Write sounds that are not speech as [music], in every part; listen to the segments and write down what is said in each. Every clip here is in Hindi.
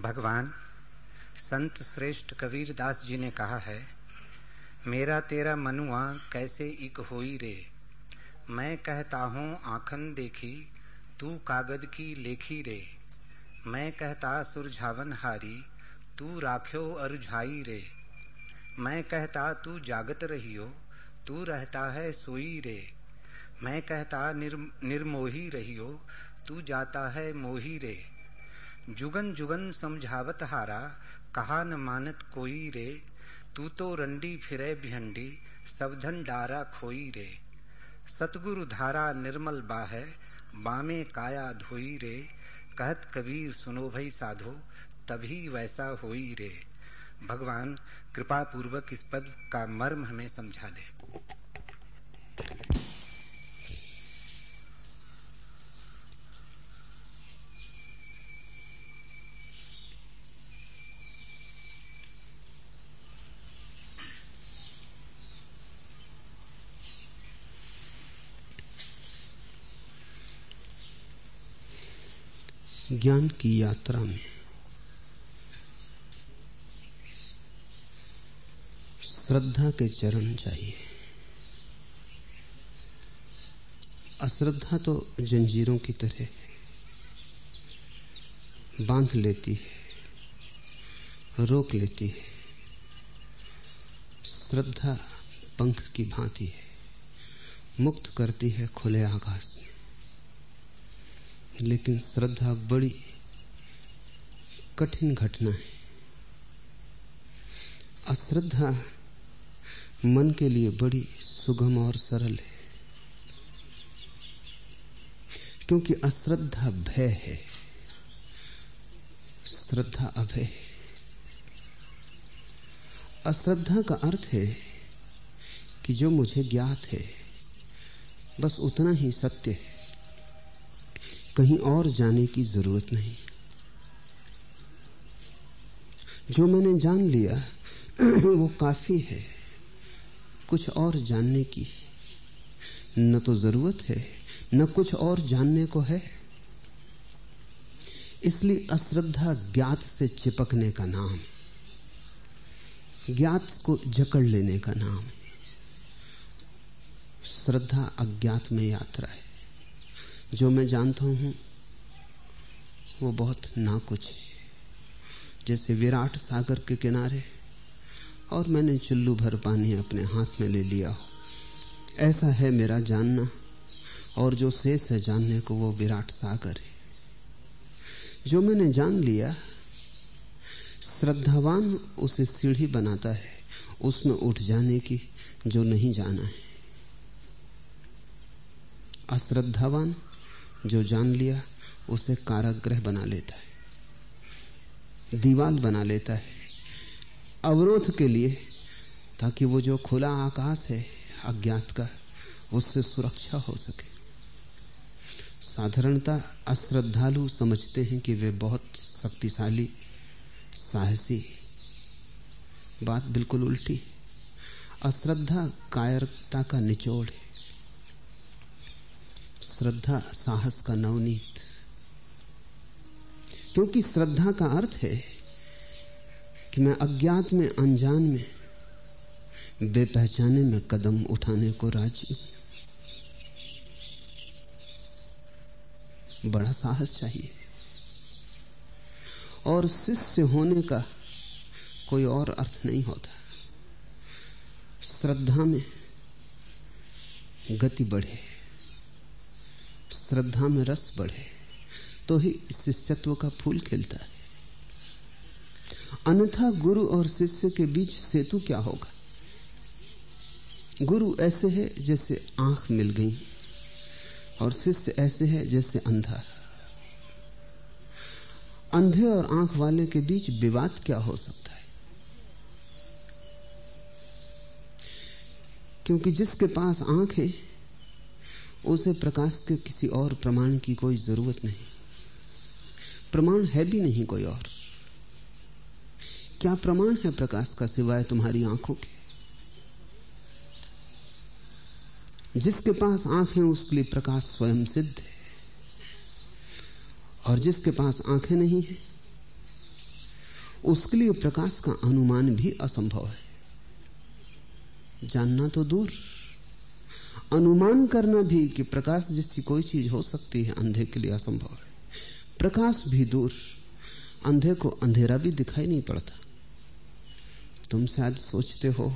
भगवान संत श्रेष्ठ कबीर दास जी ने कहा है मेरा तेरा मनुआ कैसे इक होई रे? मैं कहता हूँ आखन देखी तू कागद की लेखी रे। मैं कहता सुरझावन हारी तू राख्यो अरुझाई रे। मैं कहता तू जागत रहियो तू रहता है सोई रे। मैं कहता निर, निर्मोही रहियो तू जाता है मोही रे। जुगन जुगन समझावत हारा कहा न मानत कोई रे, तू तो रंडी फिरे भिंडी सबधन डारा खोई रे। सतगुरु धारा निर्मल बाह, बामे काया धोई रे। कहत कबीर सुनो भई साधो, तभी वैसा होई रे। भगवान कृपा पूर्वक इस पद का मर्म हमें समझा दे। ज्ञान की यात्रा में। श्रद्धा के चरण चाहिए। अश्रद्धा तो जंजीरों की तरह बाँध लेती है, रोक लेती है। श्रद्धा पंख की भांति है, मुक्त करती है खुले आकाश में। लेकिन श्रद्धा बड़ी कठिन घटना है। अश्रद्धा मन के लिए बड़ी सुगम और सरल है। क्योंकि अश्रद्धा भय है, श्रद्धा अभय अश्रद्धा का अर्थ है कि जो मुझे ज्ञात है, बस उतना ही सत्य है। कहीं और जाने की ज़रूरत नहीं। जो मैंने जान लिया, वो काफ़ी है। कुछ और जानने की न तो ज़रूरत है, न कुछ और जानने को है। इसलिए अश्रद्धा ज्ञात से चिपकने का नाम, ज्ञात को जकड़ लेने का नाम, श्रद्धा अज्ञात में यात्रा है। जो मैं जानता हूँ, वो बहुत ना कुछ जैसे विराट सागर के किनारे, और मैंने चुल्लू भर पानी अपने हाथ में ले लिया हो। ऐसा है मेरा जानना, और जो शेष है जानने को वो विराट सागर है। जो मैंने जान लिया, श्रद्धावान उसे सीढ़ी बनाता है, उसमें उठ जाने की जो नहीं जाना है। अश्रद्धावान जो जान लिया, उसे कारागृह बना लेता है। दीवाल बना लेता है अवरोध के लिए, ताकि वो जो खुला आकाश है, अज्ञात का, उससे सुरक्षा हो सके। साधारणता अश्रद्धालु समझते हैं कि वे बहुत शक्तिशाली, साहसी। बात बिल्कुल उल्टी। अश्रद्धा कायरता का निचोड़ है। श्रद्धा, साहस का नवनीत। क्योंकि श्रद्धा का अर्थ है कि मैं अज्ञात में, अनजान में, बेपहचाने में कदम उठाने को राज़ी हूँ। बड़ा साहस चाहिए। और शिष्य होने का कोई और अर्थ नहीं होता। श्रद्धा में गति बढ़े। श्रद्धा में रस बढ़े तो ही शिष्यत्व का फूल खिलता है। अन्यथा गुरु और शिष्य के बीच सेतु क्या होगा? गुरु ऐसे है जैसे आँख मिल गई और शिष्य ऐसे है जैसे अंधा। अंधे और आँख वाले के बीच विवाद क्या हो सकता है? क्योंकि जिसके पास आँख है उसे प्रकाश के किसी और प्रमाण की कोई ज़रूरत नहीं। प्रमाण है भी नहीं कोई और। क्या प्रमाण है प्रकाश का सिवाय तुम्हारी आँखों के? जिसके पास आँख उसके लिए प्रकाश स्वयं सिद्ध है। और जिसके पास आँखें नहीं है, उसके लिए प्रकाश का अनुमान भी असंभव है। जानना तो दूर। अनुमान करना भी कि प्रकाश जैसी कोई चीज़ हो सकती है, अंधे के लिए असंभव है। प्रकाश भी दूर, अंधे को अंधेरा भी दिखाई नहीं पड़ता। तुम शायद सोचते हो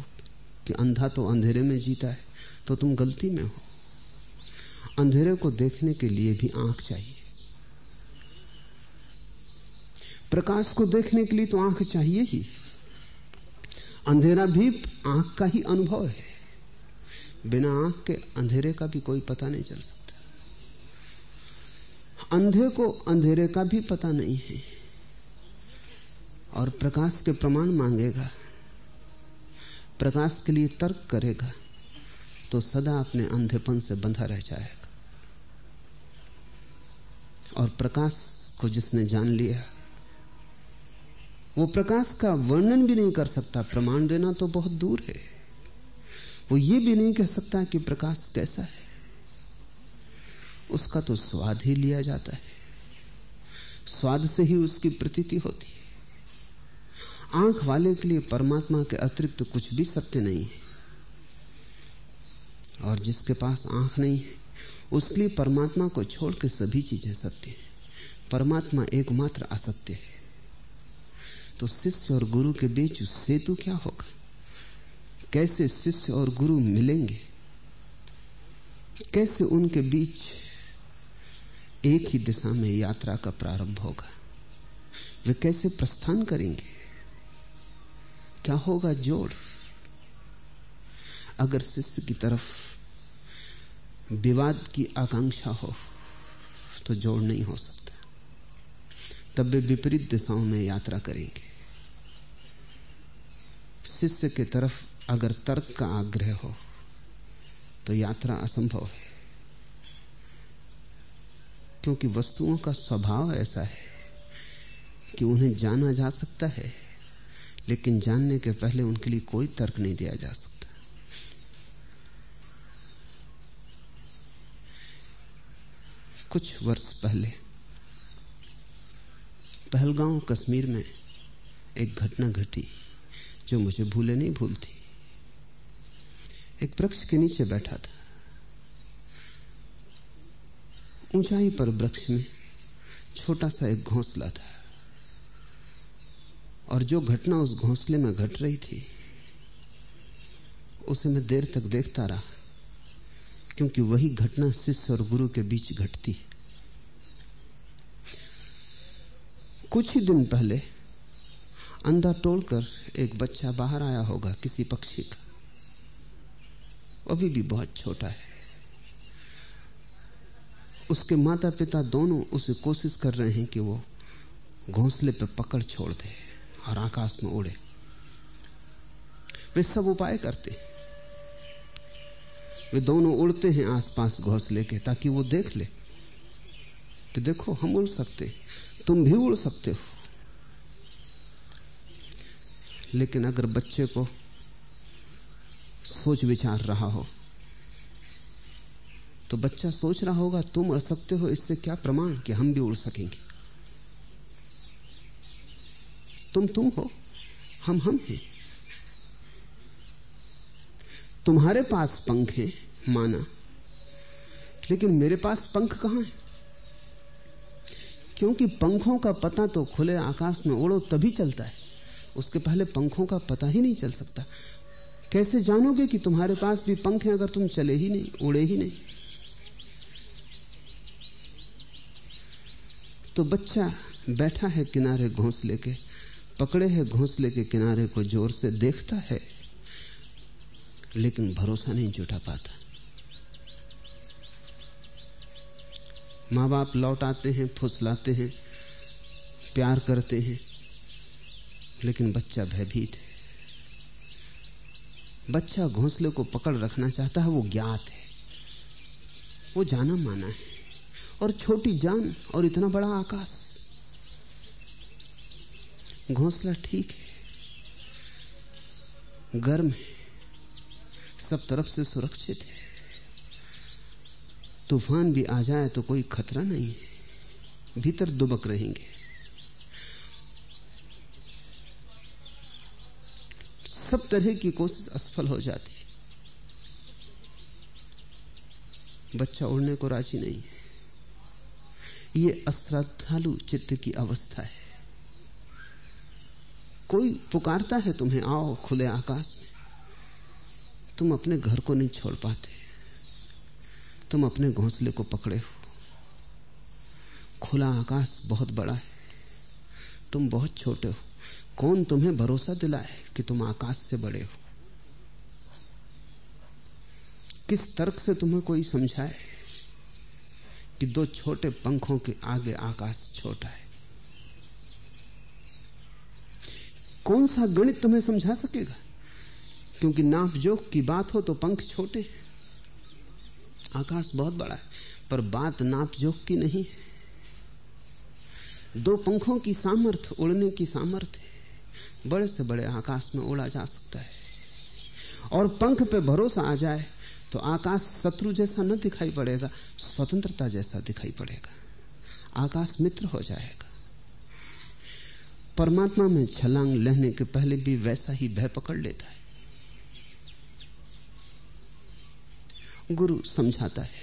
कि अंधा तो अंधेरे में जीता है तो तुम गलती में हो। अंधेरे को देखने के लिए भी आँख चाहिए। प्रकाश को देखने के लिए तो आँख चाहिए ही। अंधेरा भी आँख का ही अनुभव है। बिना आँख के अंधेरे का भी कोई पता नहीं चल सकता। अंधे को अंधेरे का भी पता नहीं है। और प्रकाश के प्रमाण मांगेगा, प्रकाश के लिए तर्क करेगा तो सदा अपने अंधेपन से बंधा रह जाएगा। और प्रकाश को जिसने जान लिया, वो प्रकाश का वर्णन भी नहीं कर सकता। प्रमाण देना तो बहुत दूर है। वो ये भी नहीं कह सकता कि प्रकाश कैसा है। उसका तो स्वाद ही लिया जाता है। स्वाद से ही उसकी प्रतीति होती है। आँख वाले के लिए परमात्मा के अतिरिक्त तो कुछ भी सत्य नहीं है। और जिसके पास आँख नहीं है, उसके लिए परमात्मा को छोड़ के सभी चीज़ें सत्य है। परमात्मा एकमात्र असत्य है। तो शिष्य और गुरु के बीच सेतु क्या होगा? कैसे शिष्य और गुरु मिलेंगे? कैसे उनके बीच एक ही दिशा में यात्रा का प्रारंभ होगा? वे कैसे प्रस्थान करेंगे? क्या होगा जोड़? अगर शिष्य की तरफ़ विवाद की आकांक्षा हो तो जोड़ नहीं हो सकता। तब वे विपरीत दिशाओं में यात्रा करेंगे। शिष्य के तरफ़ अगर तर्क का आग्रह हो तो यात्रा असंभव है। क्योंकि वस्तुओं का स्वभाव ऐसा है कि उन्हें जाना जा सकता है, लेकिन जानने के पहले उनके लिए कोई तर्क नहीं दिया जा सकता। कुछ वर्ष पहले, पहलगांव कश्मीर में एक घटना घटी जो मुझे भूले नहीं भूलती। एक वृक्ष के नीचे बैठा था। ऊंचाई पर वृक्ष में छोटा सा एक घोंसला था। और जो घटना उस घोंसले में घट रही थी, उसे मैं देर तक देखता रहा, क्योंकि वही घटना शिष्य और गुरु के बीच घटती। कुछ ही दिन पहले अंधा तोड़कर एक बच्चा बाहर आया होगा किसी पक्षी का। अभी भी बहुत छोटा है। उसके माता पिता दोनों उसे कोशिश कर रहे हैं कि वो घोंसले पे पकड़ छोड़ दे और आकाश में उड़े। वे सब उपाय करते वे दोनों उड़ते हैं आसपास घोंसले के ताकि वो देख ले कि देखो, हम उड़ सकते तुम भी उड़ सकते हो। लेकिन अगर बच्चे को सोच विचार रहा हो। तो बच्चा सोच रहा होगा, तुम उड़ सकते हो, इससे क्या प्रमाण कि हम भी उड़ सकेंगे? तुम तुम हो, हम हम हैं। तुम्हारे पास पंख है, माना। लेकिन मेरे पास पंख कहाँ है? क्योंकि पंखों का पता तो खुले आकाश में उड़ो तभी चलता है। उसके पहले पंखों का पता ही नहीं चल सकता। कैसे जानोगे कि तुम्हारे पास भी पंख हैं अगर तुम चले ही नहीं, उड़े ही नहीं? तो बच्चा बैठा है किनारे घोंसले के पकड़े है घोंसले के किनारे को ज़ोर से देखता है, लेकिन भरोसा नहीं जुटा पाता। माँ बाप लौट आते हैं, फुसलाते हैं, प्यार करते हैं, लेकिन बच्चा भयभीत है। बच्चा घोंसले को पकड़ रखना चाहता है, वो ज्ञात है। वो जाना माना है। और छोटी जान और इतना बड़ा आकाश। घोंसला ठीक है। गर्म है। सब तरफ़ से सुरक्षित है। तूफ़ान भी आ जाए तो कोई खतरा नहीं है। भीतर दुबक रहेंगे। सब तरह की कोशिश असफल हो जाती बच्चा उड़ने को राज़ी नहीं है। ये अश्रद्धालु चित्त की अवस्था है। कोई पुकारता है तुम्हें, आओ खुले आकाश में। तुम अपने घर को नहीं छोड़ पाते। तुम अपने घोंसले को पकड़े हो। खुला आकाश बहुत बड़ा है। तुम बहुत छोटे हो। कौन तुम्हें भरोसा दिलाए कि तुम आकाश से बड़े हो? किस तर्क से तुम्हें कोई समझाए कि दो छोटे पंखों के आगे आकाश छोटा है? कौन सा गणित तुम्हें समझा सकेगा? क्योंकि नाप जोक की बात हो तो पंख छोटे आकाश बहुत बड़ा है, पर बात नाप जोक की नहीं है। दो पंखों की सामर्थ्य उड़ने की सामर्थ्य बड़े से बड़े आकाश में उड़ा जा सकता है। और पंख पे भरोसा आ जाए तो आकाश शत्रु जैसा न दिखाई पड़ेगा, स्वतंत्रता जैसा दिखाई पड़ेगा। आकाश मित्र हो जाएगा। परमात्मा में छलांग लेने के पहले भी वैसा ही भय पकड़ लेता है। गुरु समझाता है,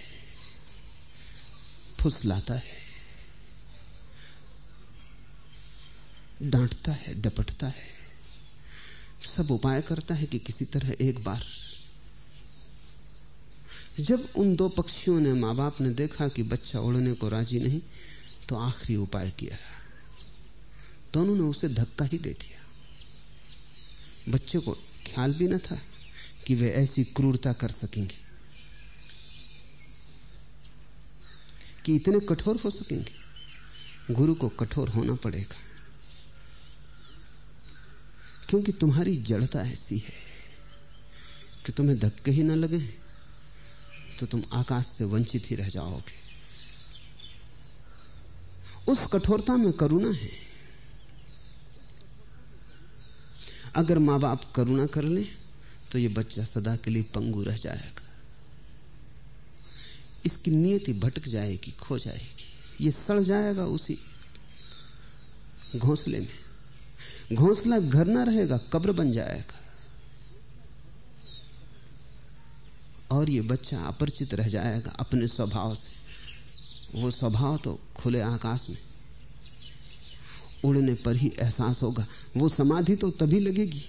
फुसलाता है। डांटता है डपटता है। सब उपाय करता है कि किसी तरह एक बार। जब उन दो पक्षियों ने माँ बाप ने देखा कि बच्चा उड़ने को राज़ी नहीं तो आखिरी उपाय किया। दोनों ने उसे धक्का ही दे दिया। बच्चे को ख्याल भी न था कि वे ऐसी क्रूरता कर सकेंगे, कि इतने कठोर हो सकेंगे। गुरु को कठोर होना पड़ेगा। क्योंकि तुम्हारी जड़ता ऐसी है कि तुम्हें धक्के ही ना लगे तो तुम आकाश से वंचित ही रह जाओगे। उस कठोरता में करुणा है। अगर माँ बाप करुणा कर ले तो ये बच्चा सदा के लिए पंगु रह जाएगा। इसकी नियति भटक जाएगी, खो जाएगी। ये सड़ जाएगा उसी घोंसले में। घोंसला घर ना रहेगा, कब्र बन जाएगा। और ये बच्चा अपरिचित रह जाएगा अपने स्वभाव से। वो स्वभाव तो खुले आकाश में। उड़ने पर ही एहसास होगा। वो समाधि तो तभी लगेगी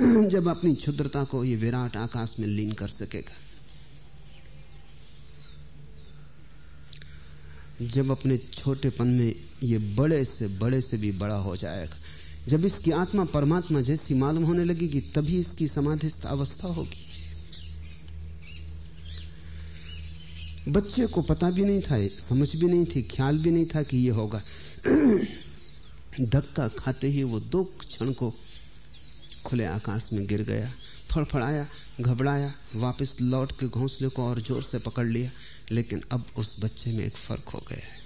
[clears throat] जब अपनी क्षुद्रता को ये विराट आकाश में लीन कर सकेगा। जब अपने छोटेपन में ये बड़े से बड़े से भी बड़ा हो जाएगा जब इसकी आत्मा परमात्मा जैसी मालूम होने लगेगी, तभी इसकी समाधिस्थ अवस्था होगी। बच्चे को पता भी नहीं था, समझ भी नहीं थी, ख्याल भी नहीं था कि ये होगा। [clears throat] धक्का खाते ही वो दो क्षण को खुले आकाश में गिर गया, फड़फड़ाया, घबराया, वापस लौट के घोंसले को और ज़ोर से पकड़ लिया, लेकिन अब उस बच्चे में एक फ़र्क हो गया है।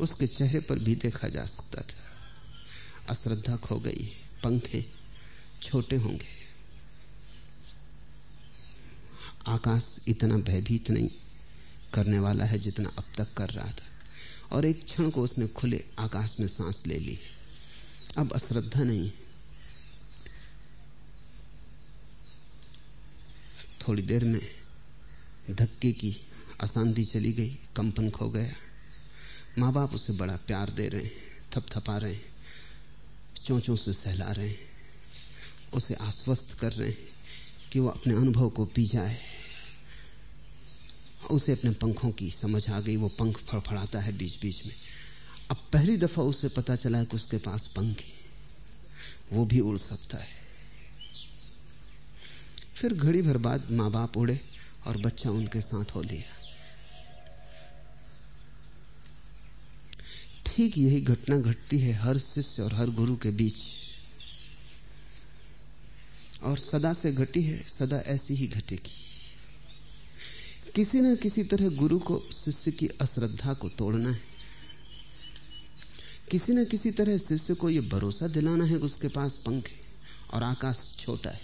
उसके चेहरे पर भी देखा जा सकता था। अश्रद्धा खो गई। पंखे छोटे होंगे। आकाश इतना भयभीत नहीं करने वाला है जितना अब तक कर रहा था। और एक क्षण को उसने खुले आकाश में सांस ले ली। अब अश्रद्धा नहीं। थोड़ी देर में धक्के की अशांति चली गई, कंपन खो गया। माँ बाप उसे बड़ा प्यार दे रहे हैं, थपथपा रहे हैं। चोंचों से सहला रहे हैं। उसे आश्वस्त कर रहे हैं कि वो अपने अनुभव को पी जाए। उसे अपने पंखों की समझ आ गई, वो पंख फड़फड़ाता है बीच बीच में। अब पहली दफ़ा उसे पता चला है कि उसके पास पंख है। वो भी उड़ सकता है। फिर घड़ी भर बाद माँ बाप उड़े और बच्चा उनके साथ हो लिया। ठीक यही घटना घटती है हर शिष्य और हर गुरु के बीच। और सदा से घटी है, सदा ऐसी ही घटेगी। किसी न किसी तरह गुरु को, शिष्य की अश्रद्धा को तोड़ना है। किसी न किसी तरह शिष्य को यह भरोसा दिलाना है कि उसके पास पंख है और आकाश छोटा है।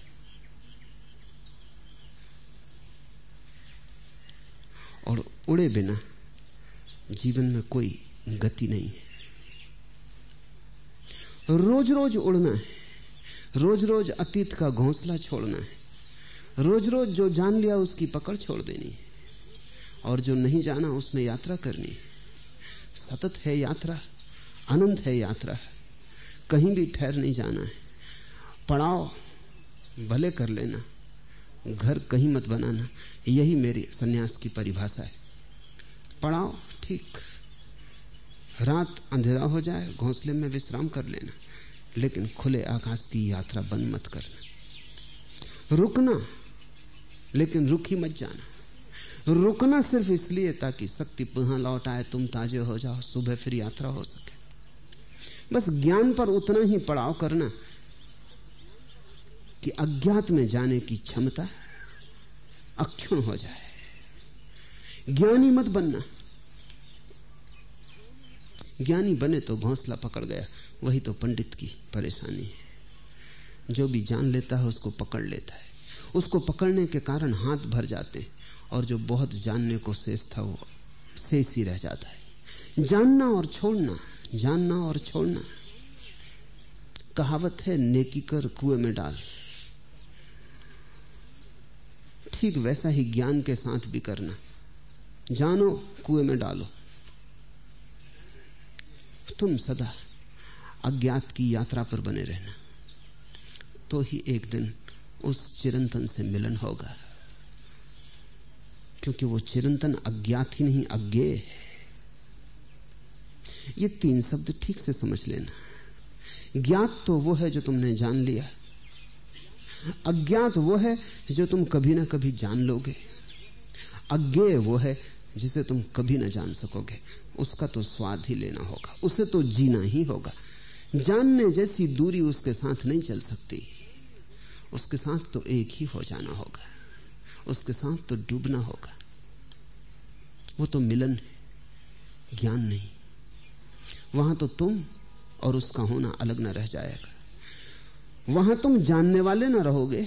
और उड़े बिना जीवन में कोई गति नहीं है। रोज रोज उड़ना है। रोज रोज अतीत का घोंसला छोड़ना है। रोज रोज जो जान लिया उसकी पकड़ छोड़ देनी है। और जो नहीं जाना उसमें यात्रा करनी है। सतत है यात्रा, अनंत है यात्रा। कहीं भी ठहर नहीं जाना है। पड़ाव, भले कर लेना। घर कहीं मत बनाना। यही मेरी सन्यास की परिभाषा है। पड़ाव, ठीक। रात अंधेरा हो जाए, घोंसले में विश्राम कर लेना, लेकिन खुले आकाश की यात्रा बंद मत करना। रुकना, लेकिन रुक ही मत जाना। रुकना सिर्फ़ इसलिए ताकि शक्ति पुनः लौट आए, तुम ताजे हो जाओ, सुबह फिर यात्रा हो सके। बस ज्ञान पर उतना ही पड़ाव करना कि अज्ञात में जाने की क्षमता अक्षुण हो जाए। ज्ञानी मत बनना। ज्ञानी बने तो घोंसला पकड़ गया। वही तो पंडित की परेशानी है। जो भी जान लेता है, उसको पकड़ लेता है। उसको पकड़ने के कारण हाथ भर जाते हैं और जो बहुत जानने को शेष था, वो शेष ही रह जाता है। जानना और छोड़ना, जानना और छोड़ना। कहावत है, नेकी कर कुएँ में डाल। ठीक वैसा ही ज्ञान के साथ भी करना। जानो, कुएँ में डालो। तुम सदा अज्ञात की यात्रा पर बने रहना। तो ही एक दिन उस चिरंतन से मिलन होगा। क्योंकि वो चिरंतन अज्ञात ही नहीं अज्ञेय है ये तीन शब्द ठीक से समझ लेना। ज्ञात तो वो है जो तुमने जान लिया। अज्ञात वो है जो तुम कभी ना कभी जान लोगे। अज्ञेय वो है जिसे तुम कभी ना जान सकोगे। उसका तो स्वाद ही लेना होगा, उसे तो जीना ही होगा। जानने जैसी दूरी उसके साथ नहीं चल सकती। उसके साथ तो एक ही हो जाना होगा, उसके साथ तो डूबना होगा। वो तो मिलन है, ज्ञान नहीं। वहाँ तो तुम और उसका होना अलग ना रह जाएगा। वहाँ तुम जानने वाले ना रहोगे,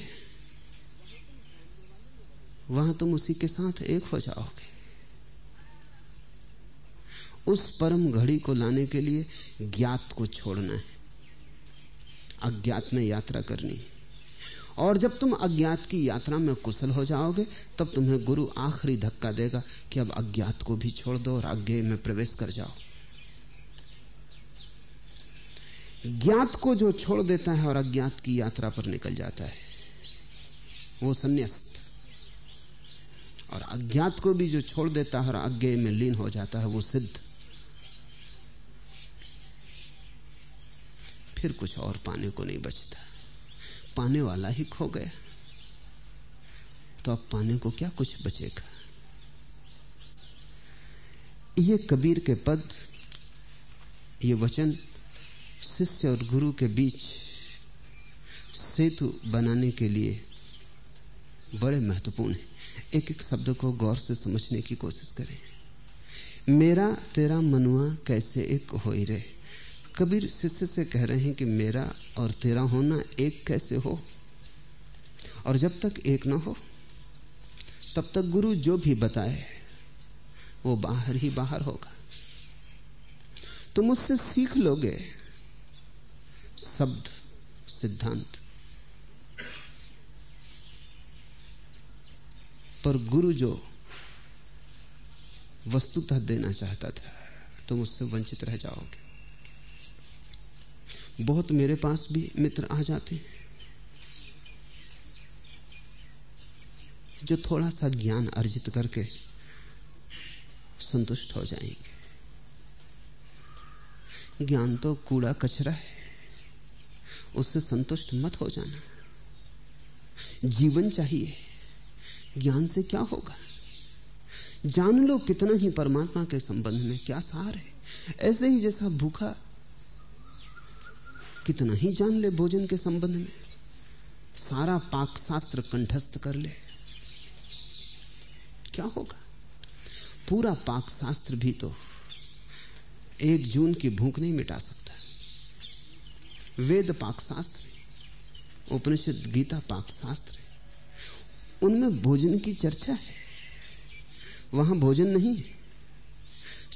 वहाँ तुम उसी के साथ एक हो जाओगे। उस परम घड़ी को लाने के लिए ज्ञात को छोड़ना है। अज्ञात में यात्रा करनी। और जब तुम अज्ञात की यात्रा में कुशल हो जाओगे, तब तुम्हें गुरु आखिरी धक्का देगा कि अब अज्ञात को भी छोड़ दो और अज्ञे में प्रवेश कर जाओ। ज्ञात को जो छोड़ देता है और अज्ञात की यात्रा पर निकल जाता है, वो संन्यास्त। और अज्ञात को भी जो छोड़ देता है और अज्ञे में लीन हो जाता है, वो सिद्ध। फिर कुछ और पाने को नहीं बचता। पाने वाला ही खो गया। तो अब पाने को क्या कुछ बचेगा? ये कबीर के पद, ये वचन शिष्य और गुरु के बीच सेतु बनाने के लिए बड़े महत्वपूर्ण है। एक एक शब्द को गौर से समझने की कोशिश करें। मेरा, तेरा मनुआ कैसे एक हो रहे? कबीर शिष्य से कह रहे हैं कि मेरा और तेरा होना एक कैसे हो? और जब तक एक ना हो, तब तक गुरु जो भी बताए, वो बाहर ही बाहर होगा। तुम उससे सीख लोगे? शब्द, सिद्धांत। पर गुरु जो वस्तुतः देना चाहता था, तुम उससे वंचित रह जाओगे। बहुत मेरे पास भी मित्र आ जाते जो थोड़ा सा ज्ञान अर्जित करके संतुष्ट हो जाएँगे। ज्ञान तो कूड़ा कचरा है। उससे संतुष्ट मत हो जाना। जीवन चाहिए। ज्ञान से क्या होगा? जान लो कितना ही परमात्मा के संबंध में क्या सार है। ऐसे ही जैसा भूखा कितना ही जान ले भोजन के संबंध में। सारा पाक शास्त्र कंठस्थ कर ले। क्या होगा? पूरा पाक शास्त्र भी तो एक जून की भूख नहीं मिटा सकता। वेद पाक शास्त्र उपनिषद गीता पाक शास्त्र उनमें भोजन की चर्चा है। वहाँ भोजन नहीं है।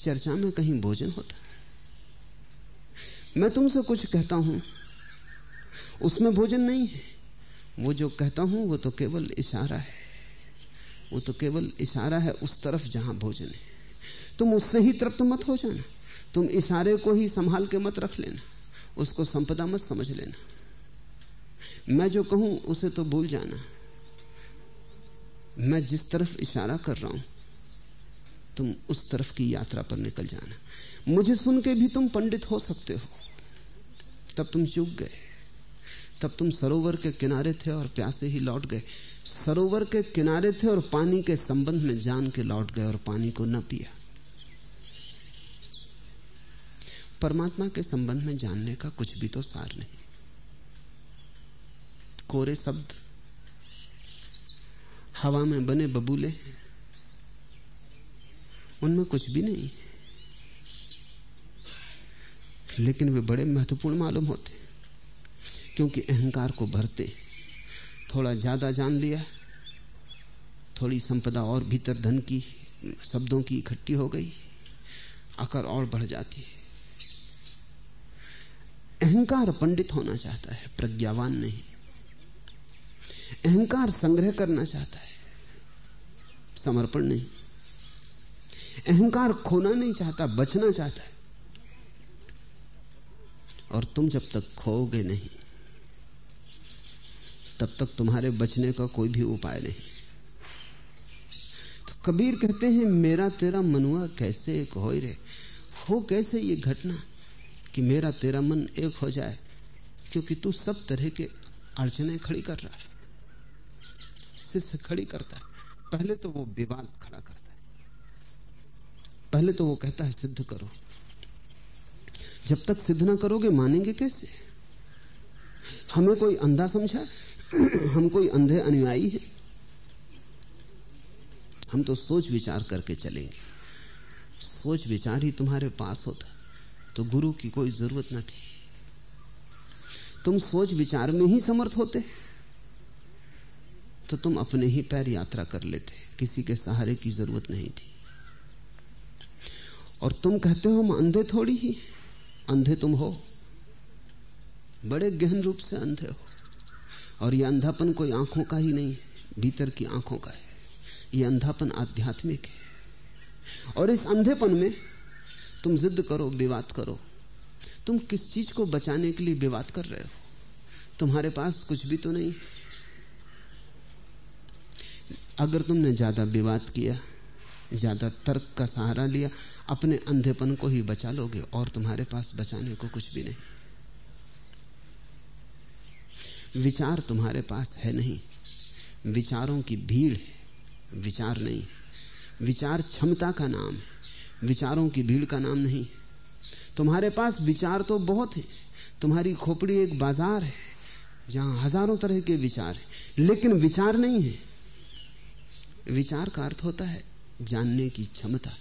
चर्चा में कहीं भोजन होता। मैं तुमसे कुछ कहता हूँ। उसमें भोजन नहीं है। वो जो कहता हूँ, वो तो केवल इशारा है। वो तो केवल इशारा है उस तरफ़ जहाँ भोजन है। तुम उससे ही तृप्त मत हो जाना। तुम इशारे को ही संभाल के मत रख लेना। उसको संपदा मत समझ लेना। मैं जो कहूँ, उसे तो भूल जाना। मैं जिस तरफ़ इशारा कर रहा हूँ, तुम उस तरफ़ की यात्रा पर निकल जाना। मुझे सुन के भी तुम पंडित हो सकते हो। तब तुम चूक गए। तब तुम सरोवर के किनारे थे और प्यासे ही लौट गए। सरोवर के किनारे थे और पानी के संबंध में जान के लौट गए और पानी को न पिया। परमात्मा के संबंध में जानने का कुछ भी तो सार नहीं। कोरे शब्द, हवा में बने बबूले, उनमें कुछ भी नहीं। लेकिन वे बड़े महत्वपूर्ण मालूम होते क्योंकि अहंकार को भरते, थोड़ा ज़्यादा जान लिया, थोड़ी संपदा और भीतर धन की, शब्दों की इकट्ठी हो गई, आकर और बढ़ जाती है। अहंकार पंडित होना चाहता है, प्रज्ञावान नहीं। अहंकार संग्रह करना चाहता है, समर्पण नहीं। अहंकार खोना नहीं चाहता, बचना चाहता है। और तुम जब तक खोओगे नहीं, तब तक तुम्हारे बचने का कोई भी उपाय नहीं। तो कबीर कहते हैं, मेरा तेरा मनुआ कैसे एक हो रे? हो कैसे ये घटना कि मेरा तेरा मन एक हो जाए? क्योंकि तू सब तरह के अड़चने खड़ी कर रहा है, शिष्य खड़ी करता है। पहले तो वो विवाद खड़ा करता है। पहले तो वो कहता है, सिद्ध करो। जब तक सिद्ध ना करोगे, मानेंगे कैसे? हमें कोई अंधा समझा? [clears throat] हम कोई अंधे अनुयायी हैं? हम तो सोच विचार करके चलेंगे। सोच विचार ही तुम्हारे पास होता। तो गुरु की कोई ज़रूरत ना थी। तुम सोच विचार में ही समर्थ होते। तो तुम अपने ही पैर यात्रा कर लेते। किसी के सहारे की ज़रूरत नहीं थी। और तुम कहते हो, हम अंधे थोड़ी ही अंधे तुम हो। बड़े गहन रूप से अंधे हो। और यह अंधापन कोई आँखों का ही नहीं है, भीतर की आँखों का है। यह अंधापन आध्यात्मिक है। और इस अंधेपन में तुम जिद करो, विवाद करो। तुम किस चीज़ को बचाने के लिए विवाद कर रहे हो? तुम्हारे पास कुछ भी तो नहीं अगर तुमने ज़्यादा विवाद किया ज़्यादा तर्क का सहारा लिया। अपने अंधेपन को ही बचा लोगे और तुम्हारे पास बचाने को कुछ भी नहीं। विचार तुम्हारे पास है नहीं। विचारों की भीड़ है, विचार नहीं। विचार क्षमता का नाम है, विचारों की भीड़ का नाम नहीं। तुम्हारे पास विचार तो बहुत है। तुम्हारी खोपड़ी एक बाज़ार है, जहाँ हज़ारों तरह के विचार है। लेकिन विचार नहीं है। विचार का अर्थ होता है जानने की क्षमता।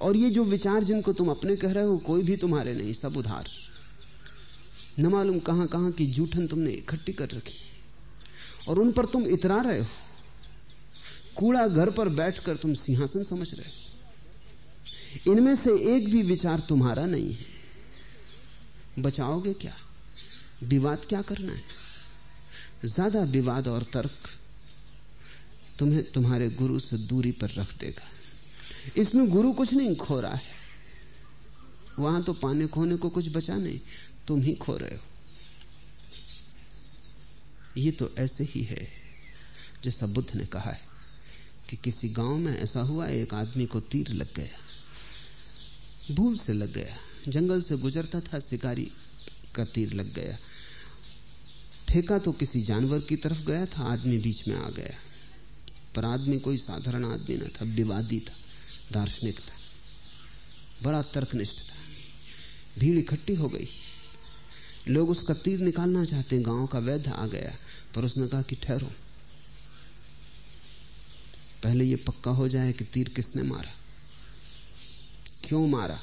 और ये जो विचार जिनको तुम अपने कह रहे हो, कोई भी तुम्हारे नहीं, सब उधार। न मालूम कहाँ कहाँ की जूठन तुमने इकट्ठी कर रखी और उन पर तुम इतरा रहे हो। कूड़ा घर पर बैठकर तुम सिंहासन समझ रहे हो। इनमें से एक भी विचार तुम्हारा नहीं है। बचाओगे क्या? विवाद क्या करना है? ज़्यादा विवाद और तर्क तुम्हें तुम्हारे गुरु से दूरी पर रख देगा। इसमें गुरु कुछ नहीं खो रहा है। वहाँ तो पाने खोने को कुछ बचा नहीं। तुम ही खो रहे हो। ये तो ऐसे ही है, जैसा बुद्ध ने कहा है कि किसी गाँव में ऐसा हुआ, एक आदमी को तीर लग गया। भूल से लग गया। जंगल से गुजरता था, शिकारी का तीर लग गया। ठेका तो किसी जानवर की तरफ़ गया था, आदमी बीच में आ गया। पर आदमी कोई साधारण आदमी ना था, विवादी था, दार्शनिक था। बड़ा तर्कनिष्ठ था। भीड़ इकट्ठी हो गई। लोग उसका तीर निकालना चाहते हैं। गाँव का वैध आ गया, पर उसने कहा कि ठहरो। पहले ये पक्का हो जाए कि तीर किसने मारा। क्यों मारा?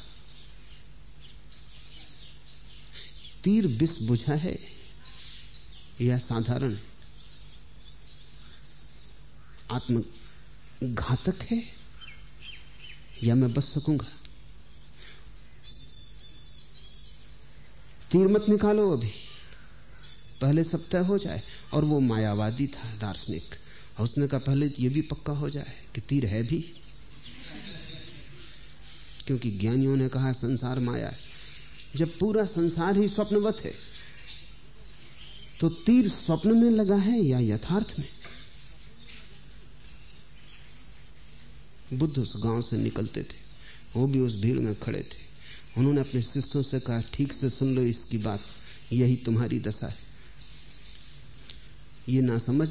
तीर विष बुझा है या साधारण? आत्म घातक है या मैं बच सकूँगा? तीर मत निकालो अभी। पहले सब तय हो जाए। और वो मायावादी था, दार्शनिक। और उसने कहा, पहले ये भी पक्का हो जाए कि तीर है भी। क्योंकि ज्ञानियों ने कहा, संसार माया है। जब पूरा संसार ही स्वप्नवत है तो तीर स्वप्न में लगा है या यथार्थ में? बुद्ध उस गाँव से निकलते थे। वो भी उस भीड़ में खड़े थे। उन्होंने अपने शिष्यों से कहा, ठीक से सुन लो इसकी बात। यही तुम्हारी दशा है। ये ना समझ,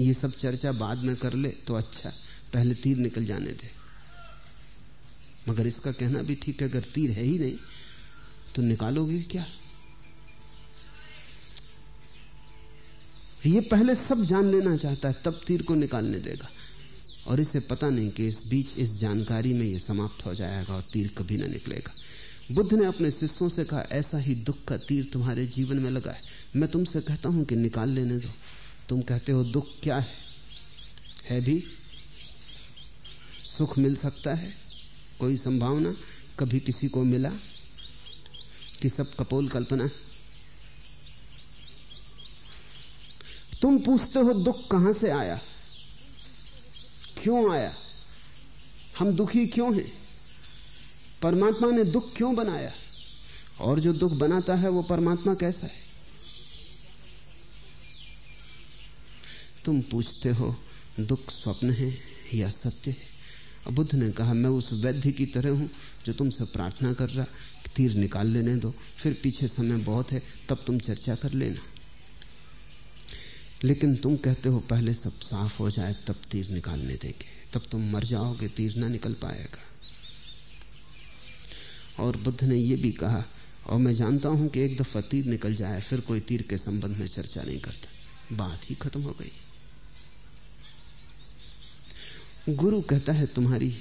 ये सब चर्चा बाद में कर ले तो अच्छा। पहले तीर निकल जाने दे। मगर इसका कहना भी ठीक है, अगर तीर है ही नहीं तो निकालोगे क्या? ये पहले सब जान लेना चाहता है, तब तीर को निकालने देगा। और इसे पता नहीं कि इस बीच, इस जानकारी में यह समाप्त हो जाएगा और तीर कभी ना निकलेगा। बुद्ध ने अपने शिष्यों से कहा, ऐसा ही दुख का तीर तुम्हारे जीवन में लगा है। मैं तुमसे कहता हूँ कि निकाल लेने दो। तुम कहते हो, दुख क्या है? है भी? सुख मिल सकता है? कोई संभावना? कभी किसी को मिला? कि सब कपोल कल्पना तुम पूछते हो, दुख कहाँ से आया? क्यों आया? हम दुखी क्यों हैं? परमात्मा ने दुख क्यों बनाया? और जो दुख बनाता है, वो परमात्मा कैसा है? तुम पूछते हो, दुख स्वप्न है या सत्य है? बुद्ध ने कहा, मैं उस वैद्य की तरह हूँ जो तुमसे प्रार्थना कर रहा, तीर निकाल लेने दो, फिर पीछे समय बहुत है, तब तुम चर्चा कर लेना। लेकिन तुम कहते हो, पहले सब साफ़ हो जाए, तब तीर निकालने देंगे। तब तुम मर जाओगे, तीर ना निकल पाएगा। और बुद्ध ने यह भी कहा, और मैं जानता हूँ कि एक दफ़ा तीर निकल जाए, फिर कोई तीर के संबंध में चर्चा नहीं करता। बात ही खत्म हो गई। गुरु कहता है, तुम्हारी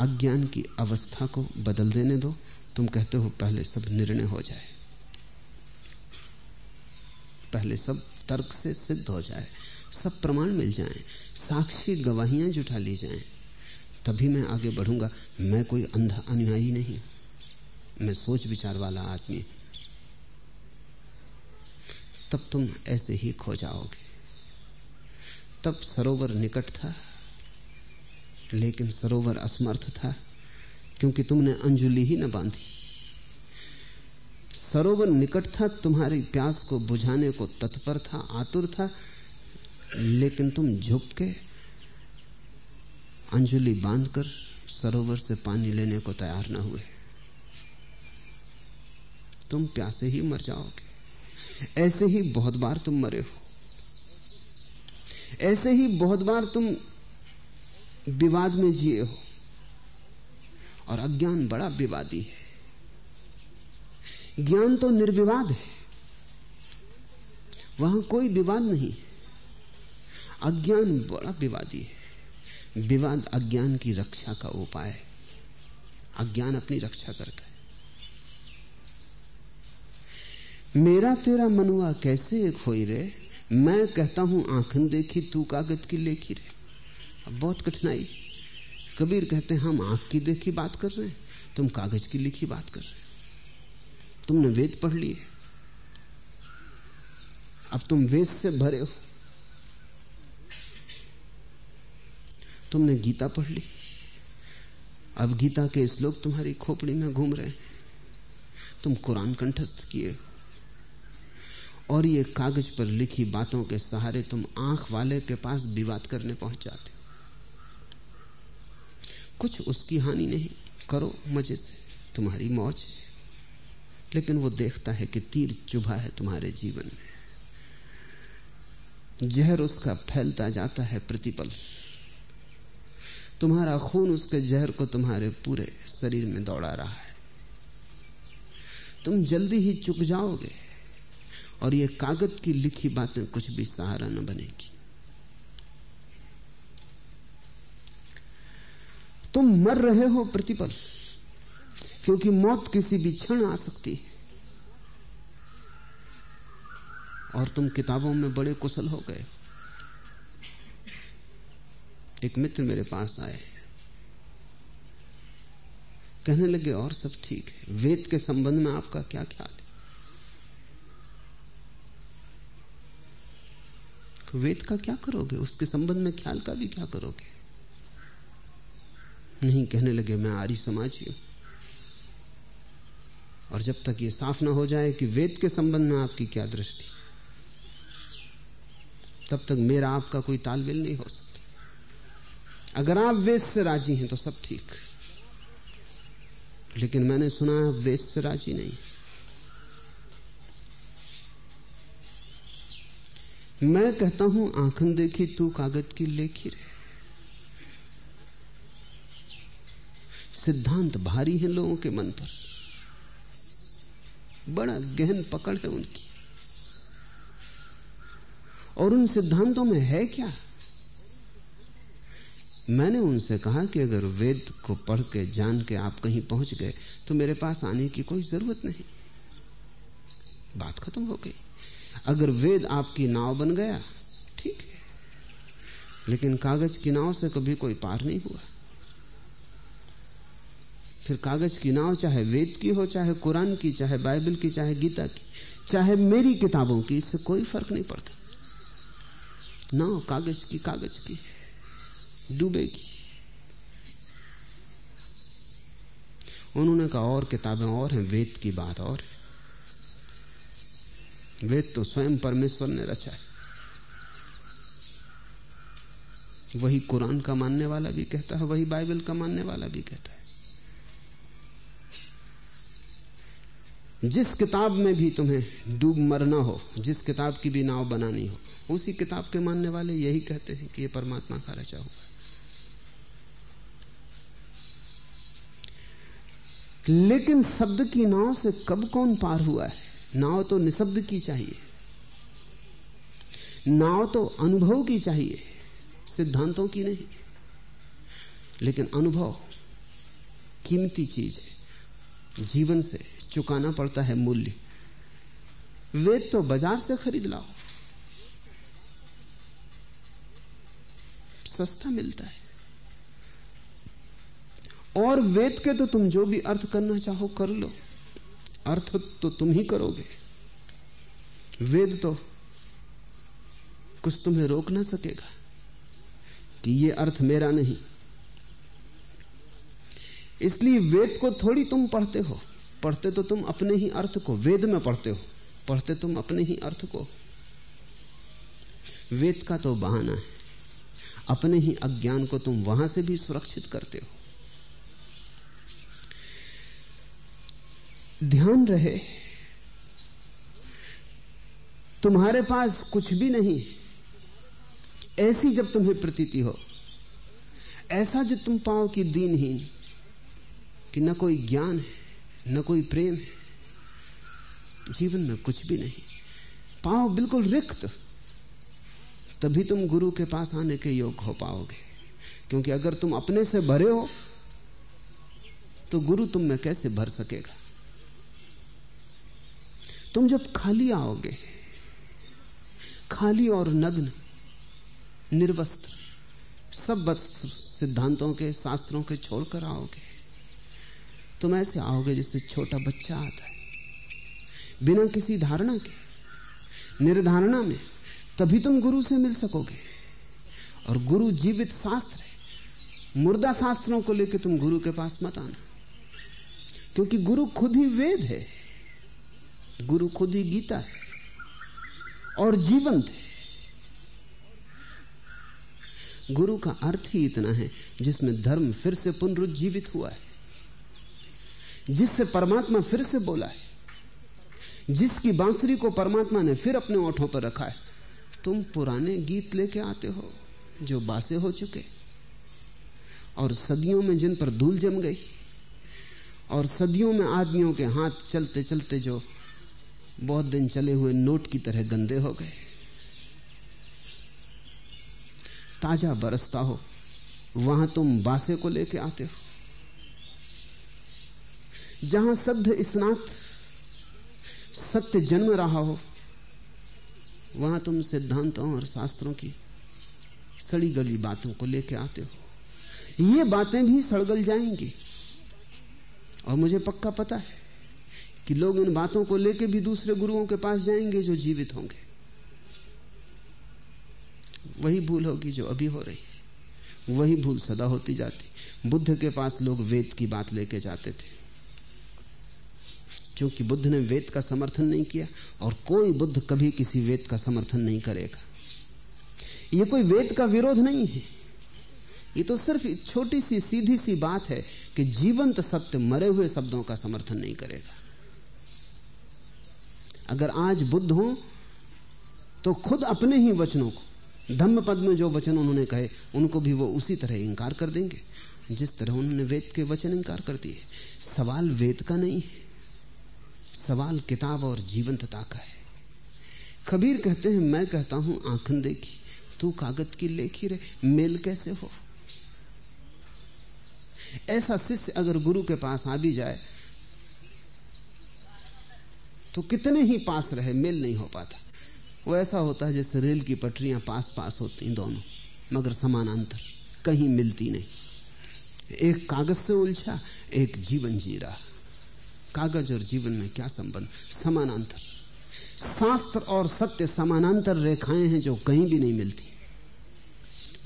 अज्ञान की अवस्था को बदल देने दो। तुम कहते हो, पहले सब निर्णय हो जाए। पहले सब तर्क से सिद्ध हो जाए सब प्रमाण मिल जाए साक्षी गवाहियाँ जुटा ली जाएँ, तभी मैं आगे बढ़ूँगा। मैं कोई अंधा अनुयायी नहीं मैं सोच विचार वाला आदमी। तब तुम ऐसे ही खो जाओगे। तब सरोवर निकट था लेकिन सरोवर असमर्थ था क्योंकि तुमने अंजुली ही न बांधी। सरोवर निकट था, तुम्हारी प्यास को बुझाने को तत्पर था, आतुर था, लेकिन तुम झुक के अंजलि बांधकर सरोवर से पानी लेने को तैयार न हुए। तुम प्यासे ही मर जाओगे। ऐसे ही बहुत बार तुम मरे हो। ऐसे ही बहुत बार तुम विवाद में जिए हो। और अज्ञान बड़ा विवादी है। ज्ञान तो निर्विवाद है। वहाँ कोई विवाद नहीं। अज्ञान बड़ा विवादी है। विवाद अज्ञान की रक्षा का उपाय है। अज्ञान अपनी रक्षा करता है। मेरा तेरा मनुआ कैसे एक हो रे? मैं कहता हूँ आंखन देखी, तू कागज़ की लेखी रे। अब बहुत कठिनाई। कबीर कहते हैं, हम आँख की देखी बात कर रहे हैं, तुम कागज़ की लिखी बात कर रहे हो। तुमने वेद पढ़ लिए। अब तुम वेद से भरे हो। तुमने गीता पढ़ ली। अब गीता के श्लोक तुम्हारी खोपड़ी में घूम रहे हैं। तुम कुरान कंठस्थ किए हो। और ये कागज़ पर लिखी बातों के सहारे तुम आँख वाले के पास विवाद करने पहुँच जाते हो। कुछ उसकी हानि नहीं। करो मज़े से। तुम्हारी मौज लेकिन वो देखता है कि तीर चुभा है तुम्हारे जीवन में। जहर उसका फैलता जाता है प्रतिपल। तुम्हारा खून उसके जहर को तुम्हारे पूरे शरीर में दौड़ा रहा है। तुम जल्दी ही चुक जाओगे और ये कागज़ की लिखी बातें कुछ भी सहारा न बनेगी। तुम मर रहे हो प्रतिपल। क्योंकि मौत किसी भी क्षण आ सकती है। और तुम किताबों में बड़े कुशल हो गए। एक मित्र मेरे पास आए। कहने लगे, और सब ठीक है। वेद के संबंध में आपका क्या ख्याल है? तो वेद का क्या करोगे? उसके संबंध में ख्याल का भी क्या करोगे? नहीं कहने लगे, मैं आर्य समाजी हूँ। और जब तक ये साफ़ ना हो जाए कि वेद के संबंध में आपकी क्या दृष्टि, तब तक मेरा आपका कोई तालमेल नहीं हो सकता। अगर आप वेद से राज़ी हैं तो सब ठीक। लेकिन मैंने सुना है वेद से राज़ी नहीं। मैं कहता हूँ आंखन देखी तू कागज़ की लेखी रे सिद्धांत भारी है लोगों के मन पर। बड़ा गहन पकड़ है उनकी। और उन सिद्धांतों में है क्या? मैंने उनसे कहा कि अगर वेद को पढ़ के जान के आप कहीं पहुँच गए तो मेरे पास आने की कोई ज़रूरत नहीं। बात खत्म हो गई। अगर वेद आपकी नाव बन गया, ठीक है। लेकिन कागज़ की नाव से कभी कोई पार नहीं हुआ। फिर कागज़ की नाव, चाहे वेद की हो, चाहे कुरान की, चाहे बाइबल की, चाहे गीता की, चाहे मेरी किताबों की, इससे कोई फ़र्क नहीं पड़ता। नाव कागज़ की कागज़ की डूबेगी उन्होंने कहा, और किताबें और हैं, वेद की बात और है। वेद तो स्वयं परमेश्वर ने रचा है। वही कुरान का मानने वाला भी कहता है, वही बाइबल का मानने वाला भी कहता है। जिस किताब में भी तुम्हें डूब मरना हो, जिस किताब की भी नाव बनानी हो, उसी किताब के मानने वाले यही कहते हैं कि यह परमात्मा का रचा हुआ लेकिन शब्द की नाव से कब कौन पार हुआ है? नाव तो निशब्द की चाहिए। नाव तो अनुभव की चाहिए, सिद्धांतों की नहीं। लेकिन अनुभव कीमती चीज़ है, जीवन से चुकाना पड़ता है मूल्य। वेद तो बाज़ार से खरीद लाओ। सस्ता मिलता है। और वेद के तो तुम जो भी अर्थ करना चाहो कर लो। अर्थ तो तुम ही करोगे। वेद तो कुछ तुम्हें रोक ना सकेगा कि ये अर्थ मेरा नहीं। इसलिए वेद को थोड़ी तुम पढ़ते हो। पढ़ते तो तुम अपने ही अर्थ को, वेद में पढ़ते हो, पढ़ते तुम अपने ही अर्थ को। वेद का तो बहाना है। अपने ही अज्ञान को तुम वहाँ से भी सुरक्षित करते हो। ध्यान रहे, तुम्हारे पास कुछ भी नहीं। ऐसी जब तुम्हें प्रतीति हो, ऐसा जो तुम पाओ कि दीनहीन, कि न कोई ज्ञान है न कोई प्रेम है, जीवन में कुछ भी नहीं। पाओ बिल्कुल रिक्त, तभी तुम गुरु के पास आने के योग हो पाओगे। क्योंकि अगर तुम अपने से भरे हो तो गुरु तुम में कैसे भर सकेगा? तुम जब खाली आओगे, खाली और नग्न, निर्वस्त्र, सब वस्त्र सिद्धांतों के, शास्त्रों के छोड़कर आओगे तुम ऐसे आओगे जैसे छोटा बच्चा आता है। बिना किसी धारणा के, निर्धारणा में, तभी तुम गुरु से मिल सकोगे। और गुरु जीवित शास्त्र है। मुर्दा शास्त्रों को लेकर तुम गुरु के पास मत आना। क्योंकि गुरु खुद ही वेद है। गुरु खुद ही गीता है। और जीवंत है। गुरु का अर्थ ही इतना है जिसमें धर्म फिर से पुनरुज्जीवित हुआ है। जिससे परमात्मा फिर से बोला है। जिसकी बांसुरी को परमात्मा ने फिर अपने ओठों पर रखा है। तुम पुराने गीत लेके आते हो, जो बासे हो चुके। और सदियों में जिन पर धूल जम गई, और सदियों में आदमियों के हाथ चलते चलते जो बहुत दिन चले हुए नोट की तरह गंदे हो गए। ताज़ा बरसता हो, वहाँ तुम बासे को लेके आते हो। जहाँ सद्ध स्नात सत्य जन्म रहा हो, वहाँ तुम सिद्धांतों और शास्त्रों की सड़ी गली बातों को लेके आते हो। ये बातें भी सड़गल जाएँगी। और मुझे पक्का पता है कि लोग इन बातों को लेके भी दूसरे गुरुओं के पास जाएँगे जो जीवित होंगे। वही भूल होगी जो अभी हो रही। वही भूल सदा होती जाती। बुद्ध के पास लोग वेद की बात लेके जाते थे। क्योंकि बुद्ध ने वेद का समर्थन नहीं किया और कोई बुद्ध कभी किसी वेद का समर्थन नहीं करेगा। ये कोई वेद का विरोध नहीं है। ये तो सिर्फ़ छोटी सी, सीधी सी बात है कि जीवंत सत्य मरे हुए शब्दों का समर्थन नहीं करेगा। अगर आज बुद्ध हो तो खुद अपने ही वचनों को धम्म पद में जो वचन उन्होंने कहे, उनको भी वो उसी तरह इंकार कर देंगे। जिस तरह उन्होंने वेद के वचन इंकार कर दिए, सवाल वेद का नहीं है। सवाल किताब और जीवंतता का है। कबीर कहते हैं, मैं कहता हूँ आंखन देखी, तू कागज़ की लेखी रहे, मेल कैसे हो? ऐसा शिष्य अगर गुरु के पास आ भी जाए तो कितने ही पास रहे, मेल नहीं हो पाता। वो ऐसा होता है जैसे रेल की पटरियाँ पास पास होती दोनों, मगर समानांतर, कहीं मिलती नहीं। एक कागज़ से उलझा, एक जीवन जी रहा। कागज़ और जीवन में क्या संबंध? समानांतर। शास्त्र और सत्य समानांतर रेखाएँ हैं जो कहीं भी नहीं मिलती।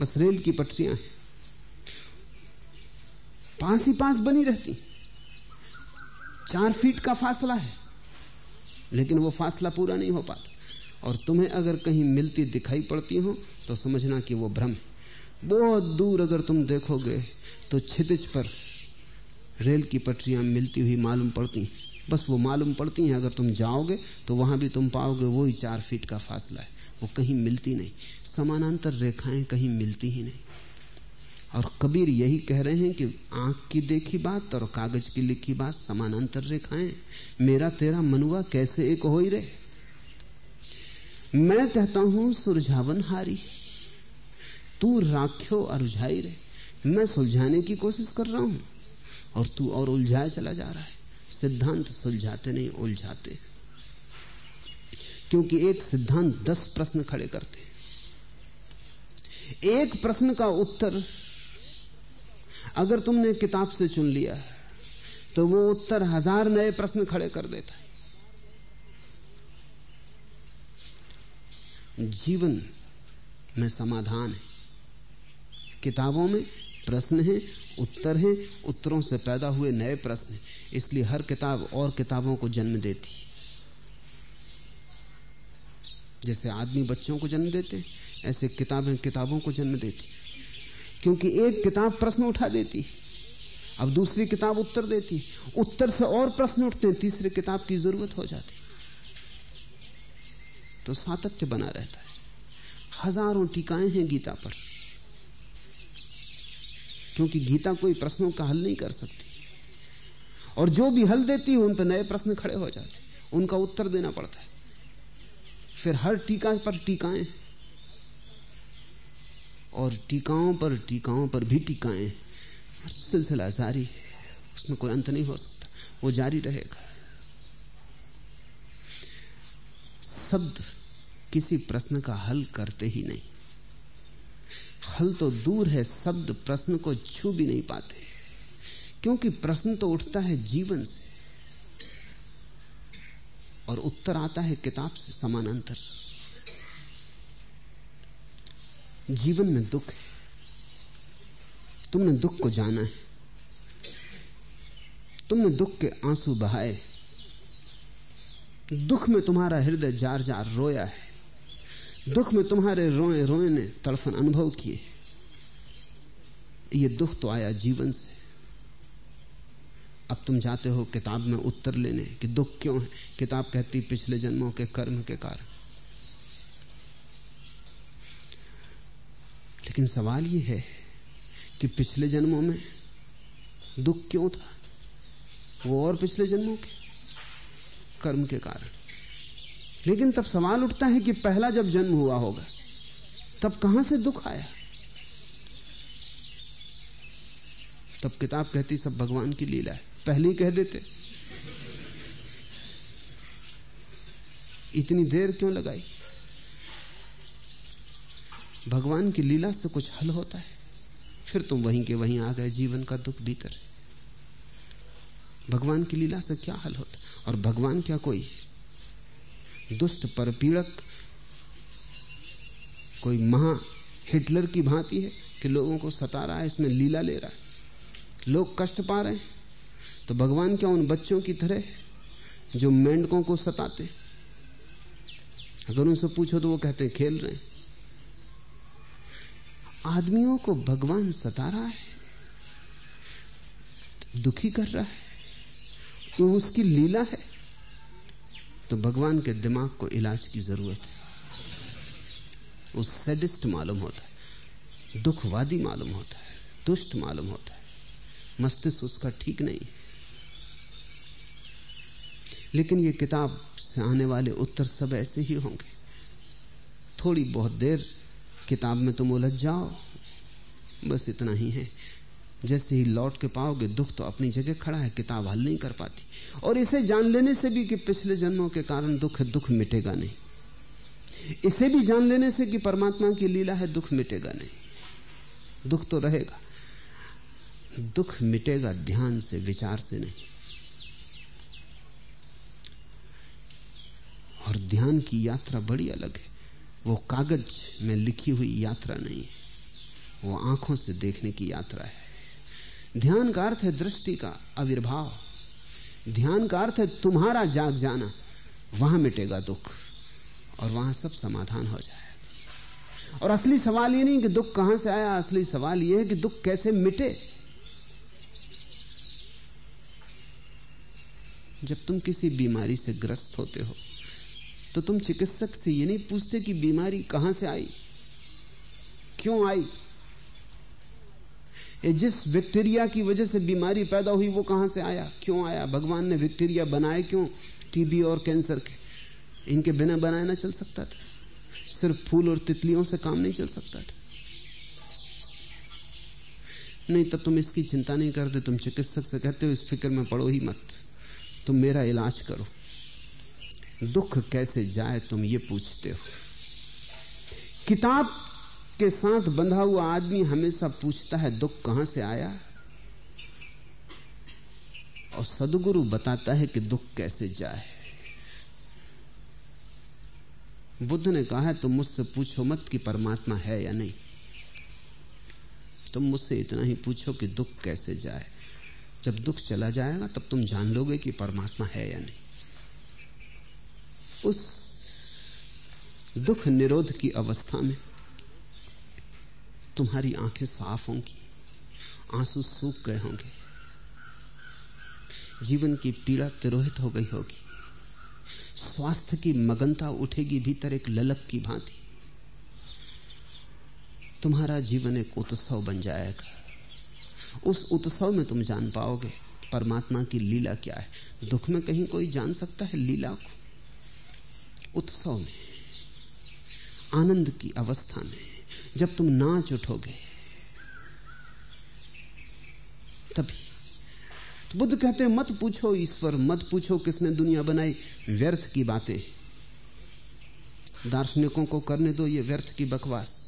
बस रेल की पटरियाँ हैं। पास ही पास बनी रहती। चार फीट का फासला है। लेकिन वो फासला पूरा नहीं हो पाता। और तुम्हें अगर कहीं मिलती दिखाई पड़ती हो तो समझना कि वो भ्रम है। बहुत दूर अगर तुम देखोगे तो छितिज पर रेल की पटरियाँ मिलती हुई मालूम पड़ती हैं। बस वो मालूम पड़ती हैं, अगर तुम जाओगे तो वहाँ भी तुम पाओगे वही चार फीट का फासला है। वो कहीं मिलती नहीं। समानांतर रेखाएँ कहीं मिलती ही नहीं। और कबीर यही कह रहे हैं कि आँख की देखी बात और कागज़ की लिखी बात समानांतर रेखाएँ मेरा तेरा मनुआ कैसे एक हो ही रहे? मैं कहता हूँ सुरझावन हारी। तू राख्यो अरुझाई रे मैं सुलझाने की कोशिश कर रहा हूँ। और तू और उलझाया चला जा रहा है। सिद्धांत सुलझाते नहीं, उलझाते। क्योंकि एक सिद्धांत दस प्रश्न खड़े करते एक प्रश्न का उत्तर अगर तुमने किताब से चुन लिया तो वो उत्तर हज़ार नए प्रश्न खड़े कर देता है। जीवन में समाधान है। किताबों में प्रश्न है, उत्तर है, उत्तरों से पैदा हुए नए प्रश्न इसलिए हर किताब और किताबों को जन्म देती जैसे आदमी बच्चों को जन्म देते ऐसे किताबें किताबों को जन्म देती क्योंकि एक किताब प्रश्न उठा देती अब दूसरी किताब उत्तर देती उत्तर से और प्रश्न उठते हैं, तीसरी किताब की ज़रूरत हो जाती तो सातत्य बना रहता है। हज़ारों टीकाएँ हैं गीता पर। क्योंकि गीता कोई प्रश्नों का हल नहीं कर सकती। और जो भी हल देती है, उन पर नए प्रश्न खड़े हो जाते उनका उत्तर देना पड़ता है। फिर हर टीका पर टीकाएँ। और टीकाओं पर टीकाओं पर भी टीकाएँ। सिलसिला जारी उसमें कोई अंत नहीं हो सकता। वो जारी रहेगा। शब्द किसी प्रश्न का हल करते ही नहीं। हल तो दूर है, शब्द प्रश्न को छू भी नहीं पाते। क्योंकि प्रश्न तो उठता है जीवन से और उत्तर आता है किताब से, समानांतर। जीवन में दुख है। तुमने दुख को जाना है। तुमने दुख के आँसू बहाए। दुख में तुम्हारा हृदय जार जार रोया है। दुख में तुम्हारे रोए रोए ने तड़फन अनुभव किए। ये दुख तो आया जीवन से। अब तुम जाते हो किताब में उत्तर लेने कि दुख क्यों है? किताब कहती, पिछले जन्मों के कर्म के कारण। लेकिन सवाल यह है कि पिछले जन्मों में दुख क्यों था? वो और पिछले जन्मों के कर्म के कारण। लेकिन तब सवाल उठता है कि पहला जब जन्म हुआ होगा, तब कहाँ से दुख आया? तब किताब कहती, सब भगवान की लीला है। पहले ही कह देते। इतनी देर क्यों लगाई? भगवान की लीला से कुछ हल होता है। फिर तुम वहीं के वहीं आ गए, जीवन का दुख भीतर भगवान की लीला से क्या हल होता और भगवान क्या कोई दुष्ट पर पीड़क कोई महा हिटलर की भांति है कि लोगों को सता रहा है, इसमें लीला ले रहा है। लोग कष्ट पा रहे हैं। तो भगवान क्या उन बच्चों की तरह जो मेंढकों को सताते अगर उनसे पूछो तो वो कहते हैं, खेल रहे हैं। आदमियों को भगवान सता रहा है, दुखी कर रहा है। वो उसकी लीला है। तो भगवान के दिमाग को इलाज की ज़रूरत है। वो सेडिस्ट मालूम होता है, दुखवादी मालूम होता है, दुष्ट मालूम होता है। मस्तिष्क उसका ठीक नहीं लेकिन ये किताब से आने वाले उत्तर सब ऐसे ही होंगे। थोड़ी बहुत देर किताब में तुम उलझ जाओ, बस इतना ही है। जैसे ही लौट के पाओगे, दुख तो अपनी जगह खड़ा है, किताब हल नहीं कर पाती। और इसे जान लेने से भी कि पिछले जन्मों के कारण दुख है, दुख मिटेगा नहीं। इसे भी जान लेने से कि परमात्मा की लीला है, दुख मिटेगा नहीं। दुख तो रहेगा। दुख मिटेगा ध्यान से, विचार से नहीं। और ध्यान की यात्रा बड़ी अलग है। वो कागज़ में लिखी हुई यात्रा नहीं है। वो आँखों से देखने की यात्रा है। ध्यान का अर्थ है दृष्टि का आविर्भाव। ध्यान का अर्थ है तुम्हारा जाग जाना, वहाँ मिटेगा दुख, और वहाँ सब समाधान हो जाएगा। और असली सवाल ये नहीं कि दुख कहाँ से आया, असली सवाल यह है कि दुख कैसे मिटे। जब तुम किसी बीमारी से ग्रस्त होते हो तो तुम चिकित्सक से ये नहीं पूछते कि बीमारी कहाँ से आई, क्यों आई? ये जिस विक्टीरिया की वजह से बीमारी पैदा हुई, वो कहाँ से आया? क्यों आया? भगवान ने विक्टीरिया बनाए क्यों? टीबी और कैंसर के। इनके बिना बनाया ना चल सकता था। सिर्फ़ फूल और तितलियों से काम नहीं चल सकता था। नहीं तब तुम इसकी चिंता नहीं करते, तुम चिकित्सक से कहते हो, इस फ़िक्र में पड़ो ही मत। तुम मेरा इलाज करो। दुख कैसे जाए तुम ये पूछते हो। किताब के साथ बंधा हुआ आदमी हमेशा पूछता है, दुख कहाँ से आया? और सदगुरु बताता है कि दुख कैसे जाए। बुद्ध ने कहा है, तुम मुझसे पूछो मत कि परमात्मा है या नहीं। तुम मुझसे इतना ही पूछो कि दुख कैसे जाए। जब दुख चला जाएगा, तब तुम जान लोगे कि परमात्मा है या नहीं। उस दुख निरोध की अवस्था में तुम्हारी आँखें साफ़ होंगी, आँसू सूख गए होंगे, जीवन की पीड़ा तिरोहित हो गई होगी, स्वास्थ्य की मगनता उठेगी भीतर एक ललक की भांति। तुम्हारा जीवन एक उत्सव बन जाएगा। उस उत्सव में तुम जान पाओगे, परमात्मा की लीला क्या है। दुख में कहीं कोई जान सकता है लीला को? उत्सव में, आनंद की अवस्था में जब तुम नाच उठोगे, तभी। तो बुद्ध कहते हैं, मत पूछो ईश्वर, मत पूछो किसने दुनिया बनाई। व्यर्थ की बातें। दार्शनिकों को करने दो ये व्यर्थ की बकवास।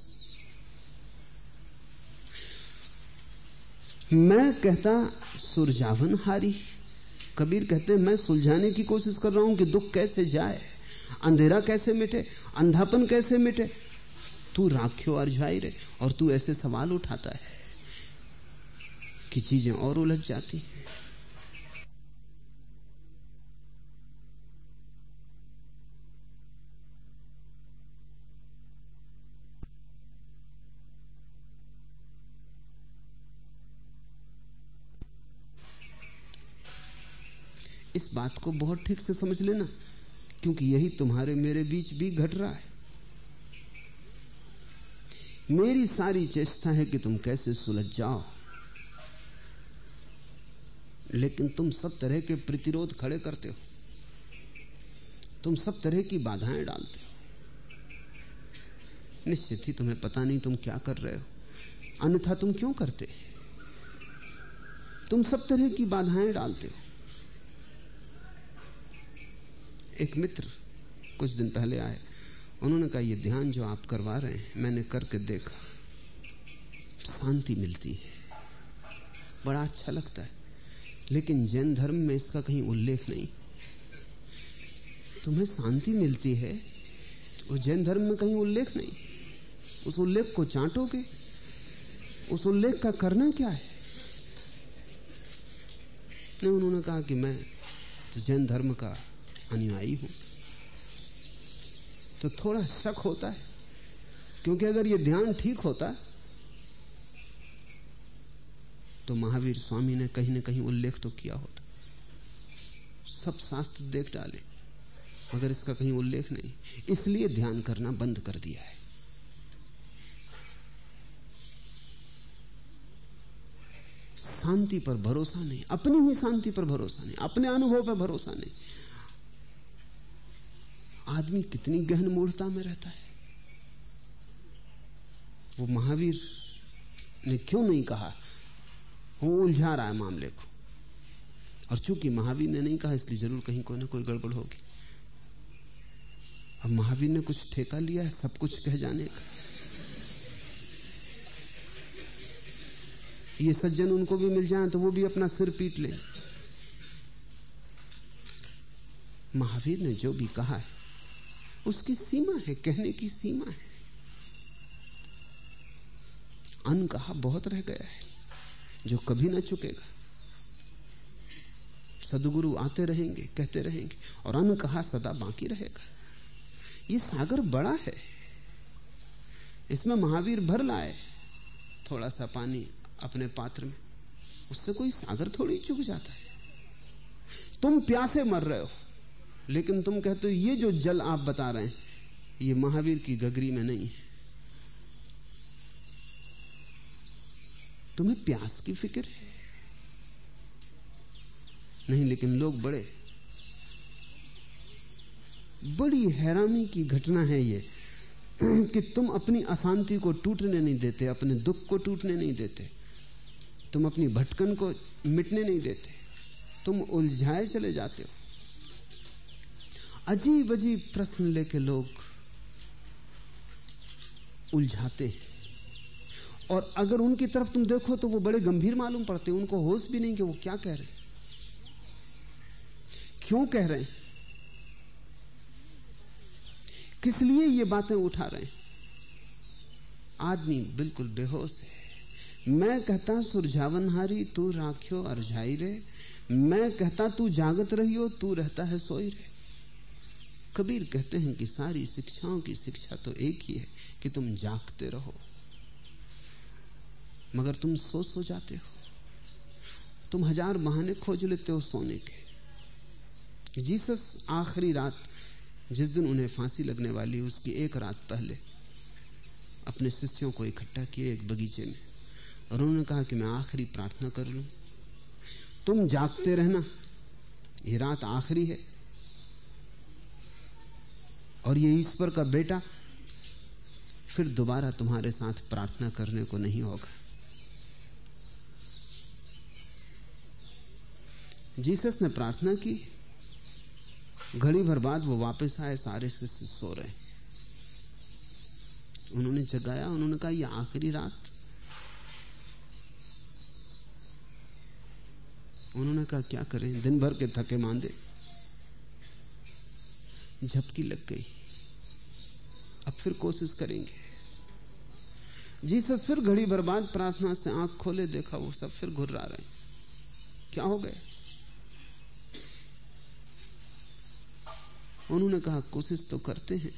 मैं कहता, सुरजावन हारी। कबीर कहते हैं, मैं सुलझाने की कोशिश कर रहा हूँ कि दुख कैसे जाए, अंधेरा कैसे मिटे, अंधापन कैसे मिटे। तू राख्यो अर्झाई रे और तू ऐसे सवाल उठाता है कि चीज़ें और उलझ जाती हैं। इस बात को बहुत ठीक से समझ लेना, क्योंकि यही तुम्हारे मेरे बीच भी घट रहा है। मेरी सारी चेष्टा है कि तुम कैसे सुलझ जाओ। लेकिन तुम सब तरह के प्रतिरोध खड़े करते हो। तुम सब तरह की बाधाएँ डालते हो। निश्चित ही तुम्हें पता नहीं तुम क्या कर रहे हो। अन्यथा तुम क्यों करते? तुम सब तरह की बाधाएँ डालते हो। एक मित्र कुछ दिन पहले आए। उन्होंने कहा, ये ध्यान जो आप करवा रहे हैं, मैंने करके देखा। शांति मिलती है। बड़ा अच्छा लगता है। लेकिन जैन धर्म में इसका कहीं उल्लेख नहीं। तुम्हें शांति मिलती है वो जैन धर्म में कहीं उल्लेख नहीं। उस उल्लेख को चांटोगे? उस उल्लेख का करना क्या है? नहीं, उन्होंने कहा कि मैं तो जैन धर्म का अनुयायी हूँ। तो थोड़ा शक होता है। क्योंकि अगर ये ध्यान ठीक होता तो महावीर स्वामी ने कहीं ना कहीं उल्लेख तो किया होता। सब शास्त्र देख डाले, मगर इसका कहीं उल्लेख नहीं। इसलिए ध्यान करना बंद कर दिया है। शांति पर भरोसा नहीं, अपनी ही शांति पर भरोसा नहीं, अपने अनुभव पर भरोसा नहीं। आदमी कितनी गहन मूर्ता में रहता है? वो महावीर ने क्यों नहीं कहा? वो उलझा रहा है मामले को। और चूँकि महावीर ने नहीं कहा, इसलिए ज़रूर कहीं कोई ना कोई गड़बड़ होगी। अब महावीर ने कुछ ठेका लिया है, सब कुछ कह जाने का। ये सज्जन उनको भी मिल जाए तो वो भी अपना सिर पीट ले। महावीर ने जो भी कहा है उसकी सीमा है, कहने की सीमा है। अन कहा बहुत रह गया है, जो कभी ना चुकेगा। सदगुरु आते रहेंगे, कहते रहेंगे, और अन कहा सदा बाकी रहेगा। ये सागर बड़ा है, इसमें महावीर भर लाए थोड़ा सा पानी अपने पात्र में, उससे कोई सागर थोड़ी चुक जाता है। तुम प्यासे मर रहे हो। लेकिन तुम कहते हो, ये जो जल आप बता रहे हैं, ये महावीर की गगरी में नहीं है। तुम्हें प्यास की फ़िक्र है? नहीं, लेकिन लोग बड़े, बड़ी हैरानी की घटना है ये, कि तुम अपनी अशांति को टूटने नहीं देते, अपने दुख को टूटने नहीं देते। तुम अपनी भटकन को मिटने नहीं देते। तुम उलझाए चले जाते हो। अजीब अजीब प्रश्न लेके लोग उलझाते हैं। और अगर उनकी तरफ़ तुम देखो तो वो बड़े गंभीर मालूम पड़ते हैं। उनको होश भी नहीं कि वो क्या कह रहे हैं। क्यों कह रहे हैं? किस लिए ये बातें उठा रहे हैं? आदमी बिल्कुल बेहोश है। मैं कहता सुरझावनहारी तू राखियो अरझाई रे मैं कहता तू जागत रहियो, तू रहता है सोई रे कबीर कहते हैं कि सारी शिक्षाओं की शिक्षा तो एक ही है कि तुम जागते रहो। मगर तुम सो सो जाते हो। तुम हज़ार बहाने खोज लेते हो सोने के। जीसस आखिरी रात, जिस दिन उन्हें फांसी लगने वाली, उसकी एक रात पहले अपने शिष्यों को इकट्ठा किए एक बगीचे में और उन्होंने कहा कि मैं आखिरी प्रार्थना कर लू। तुम जागते रहना। ये रात आखिरी है। और ये ईश्वर का बेटा, फिर दोबारा तुम्हारे साथ प्रार्थना करने को नहीं होगा। जीसस ने प्रार्थना की। घड़ी भर बाद वो वापस आए, सारे शिष्य सो रहे। उन्होंने जगाया, उन्होंने कहा, ये आखिरी रात। उन्होंने कहा, क्या करें? दिन भर के थके मांदे। झपकी लग गई। अब फिर कोशिश करेंगे। जीसस फिर घड़ी भर बाद प्रार्थना से आँख खोले, देखा वो सब फिर घुर्रा रहे क्या हो गए उन्होंने कहा, कोशिश तो करते हैं,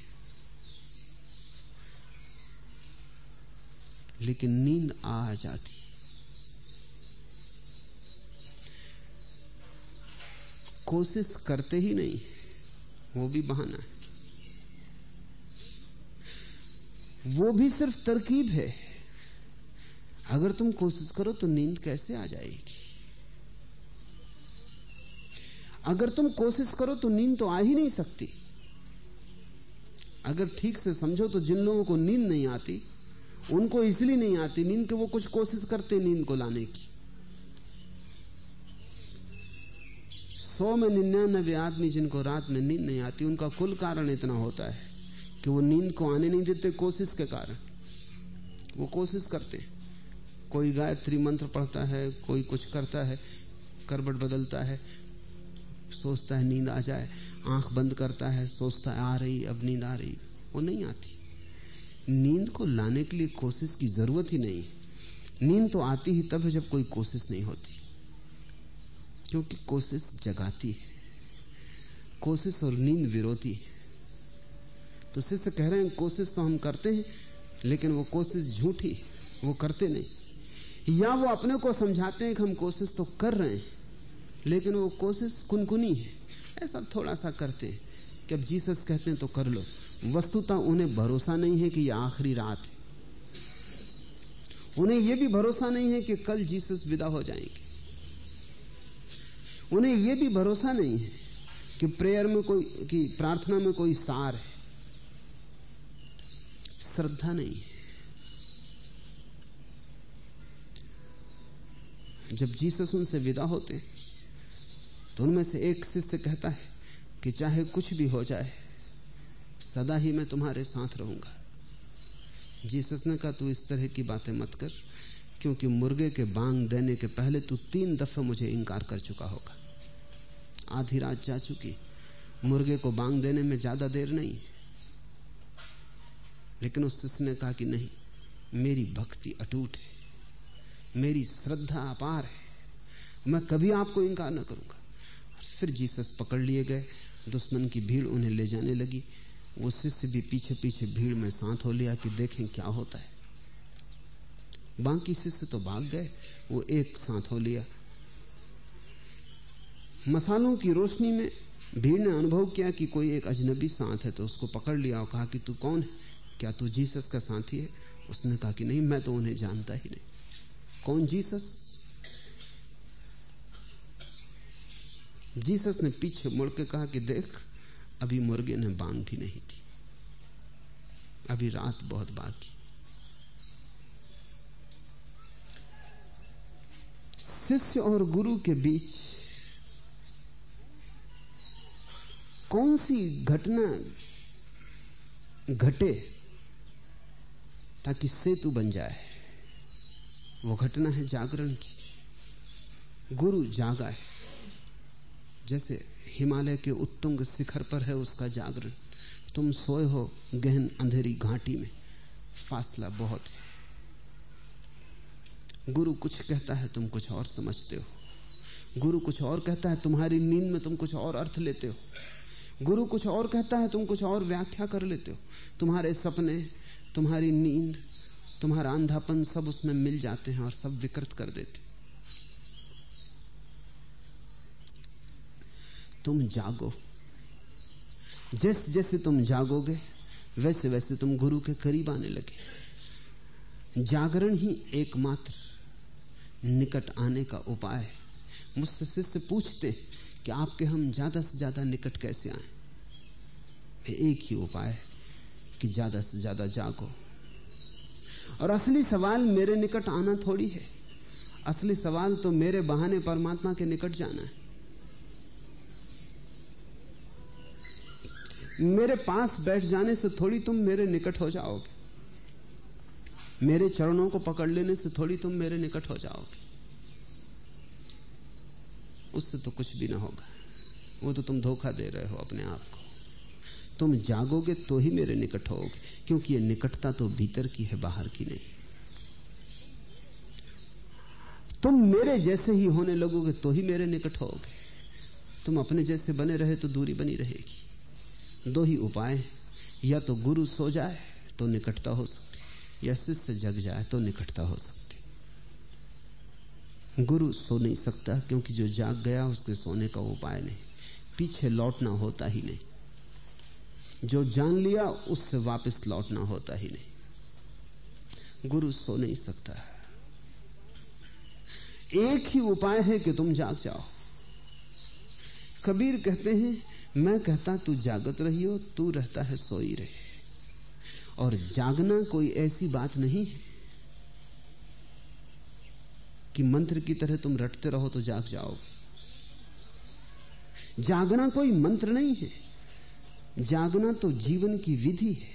लेकिन नींद आ जाती कोशिश करते ही नहीं वो भी बहाना है। वो भी सिर्फ़ तरकीब है। अगर तुम कोशिश करो तो नींद कैसे आ जाएगी? अगर तुम कोशिश करो तो नींद तो आ ही नहीं सकती। अगर ठीक से समझो तो जिन लोगों को नींद नहीं आती, उनको इसलिए नहीं आती नींद के वो कुछ कोशिश करते नींद को लाने की। सौ में निन्यानबे आदमी जिनको रात में नींद नहीं आती, उनका कुल कारण इतना होता है कि वो नींद को आने नहीं देते कोशिश के कारण। वो कोशिश करते। कोई गायत्री मंत्र पढ़ता है, कोई कुछ करता है करबट बदलता है, सोचता है नींद आ जाए, आँख बंद करता है, सोचता है, आ रही, अब नींद आ रही। वो नहीं आती। नींद को लाने के लिए कोशिश की ज़रूरत ही नहीं। नींद तो आती ही तब है जब कोई कोशिश नहीं होती। क्योंकि कोशिश जगाती है। कोशिश और नींद विरोधी है। तो शिष्य कह रहे हैं, कोशिश तो हम करते हैं, लेकिन वो कोशिश झूठी वो करते नहीं। या वो अपने को समझाते हैं कि हम कोशिश तो कर रहे हैं, लेकिन वो कोशिश कुनकुनी है। ऐसा थोड़ा सा करते हैं। कि अब जीसस कहते हैं तो कर लो। वस्तुतः उन्हें भरोसा नहीं है कि यह आखिरी रात है। उन्हें यह भी भरोसा नहीं है कि कल जीसस विदा हो जाएँगे। उन्हें यह भी भरोसा नहीं है कि प्रेयर में कोई, कि प्रार्थना में कोई सार है। श्रद्धा नहीं है। जब जीसस उनसे विदा होते तो उनमें से एक शिष्य कहता है कि चाहे कुछ भी हो जाए, सदा ही मैं तुम्हारे साथ रहूँगा। जीसस ने कहा, तू इस तरह की बातें मत कर, क्योंकि मुर्गे के बांग देने के पहले तू तीन दफे मुझे इंकार कर चुका होगा। आधी रात जा चुकी। मुर्गे को बांग देने में ज़्यादा देर नहीं। लेकिन उस शिष्य ने कहा कि नहीं, मेरी भक्ति अटूट है। मेरी श्रद्धा अपार है। मैं कभी आपको इंकार न करूँगा। फिर जीसस पकड़ लिए गए। दुश्मन की भीड़ उन्हें ले जाने लगी। वो शिष्य भी पीछे पीछे भीड़ में साथ हो लिया कि देखें क्या होता है। बाकी शिष्य तो भाग गए। वो एक साथ हो लिया। मसालों की रोशनी में भीड़ ने अनुभव किया कि कोई एक अजनबी साथ है तो उसको पकड़ लिया और कहा कि तू कौन है? क्या तू जीसस का साथी है? उसने कहा कि नहीं, मैं तो उन्हें जानता ही नहीं। कौन जीसस? जीसस ने पीछे मुड़ के कहा कि देख, अभी मुर्गे ने बांग भी नहीं थी अभी रात बहुत बाकी। शिष्य और गुरु के बीच कौन सी घटना घटे ताकि सेतु बन जाए? वो घटना है जागरण की। गुरु जागा है। जैसे हिमालय के उत्तुंग शिखर पर है उसका जागरण। तुम सोए हो गहन अंधेरी घाटी में। फासला बहुत है। गुरु कुछ कहता है, तुम कुछ और समझते हो। गुरु कुछ और कहता है, तुम्हारी नींद में तुम कुछ और अर्थ लेते हो। गुरु कुछ और कहता है, तुम कुछ और व्याख्या कर लेते हो। तुम्हारे सपने, तुम्हारी नींद, तुम्हारा अंधापन सब उसमें मिल जाते हैं और सब विकृत कर देते तुम जागो। जैसे जैसे तुम जागोगे वैसे वैसे तुम गुरु के करीब आने लगे। जागरण ही एकमात्र निकट आने का उपाय है। मुझसे शिष्य पूछते कि आपके हम ज़्यादा से ज़्यादा निकट कैसे आए? एक ही उपाय है कि ज़्यादा से ज़्यादा जागो। और असली सवाल मेरे निकट आना थोड़ी है। असली सवाल तो मेरे बहाने परमात्मा के निकट जाना है। मेरे पास बैठ जाने से थोड़ी तुम मेरे निकट हो जाओगे। मेरे चरणों को पकड़ लेने से थोड़ी तुम मेरे निकट हो जाओगे। उससे तो कुछ भी ना होगा। वो तो तुम धोखा दे रहे हो अपने आप को। तुम जागोगे तो ही मेरे निकट होगे, क्योंकि ये निकटता तो भीतर की है, बाहर की नहीं। तुम मेरे जैसे ही होने लगोगे तो ही मेरे निकट होगे। तुम अपने जैसे बने रहे तो दूरी बनी रहेगी। दो ही उपाय या तो गुरु सो जाए तो निकटता हो सकती या शिष्य जग जाए तो निकटता हो सकती गुरु सो नहीं सकता, क्योंकि जो जाग गया, उसके सोने का उपाय नहीं। पीछे लौटना होता ही नहीं। जो जान लिया, उससे वापस लौटना होता ही नहीं। गुरु सो नहीं सकता। एक ही उपाय है कि तुम जाग जाओ। कबीर कहते हैं, मैं कहता, तू जागत रही हो तू रहता है सोई रहे। और जागना कोई ऐसी बात नहीं है। कि मंत्र की तरह तुम रटते रहो तो जाग जाओ जागना कोई मंत्र नहीं है। जागना तो जीवन की विधि है।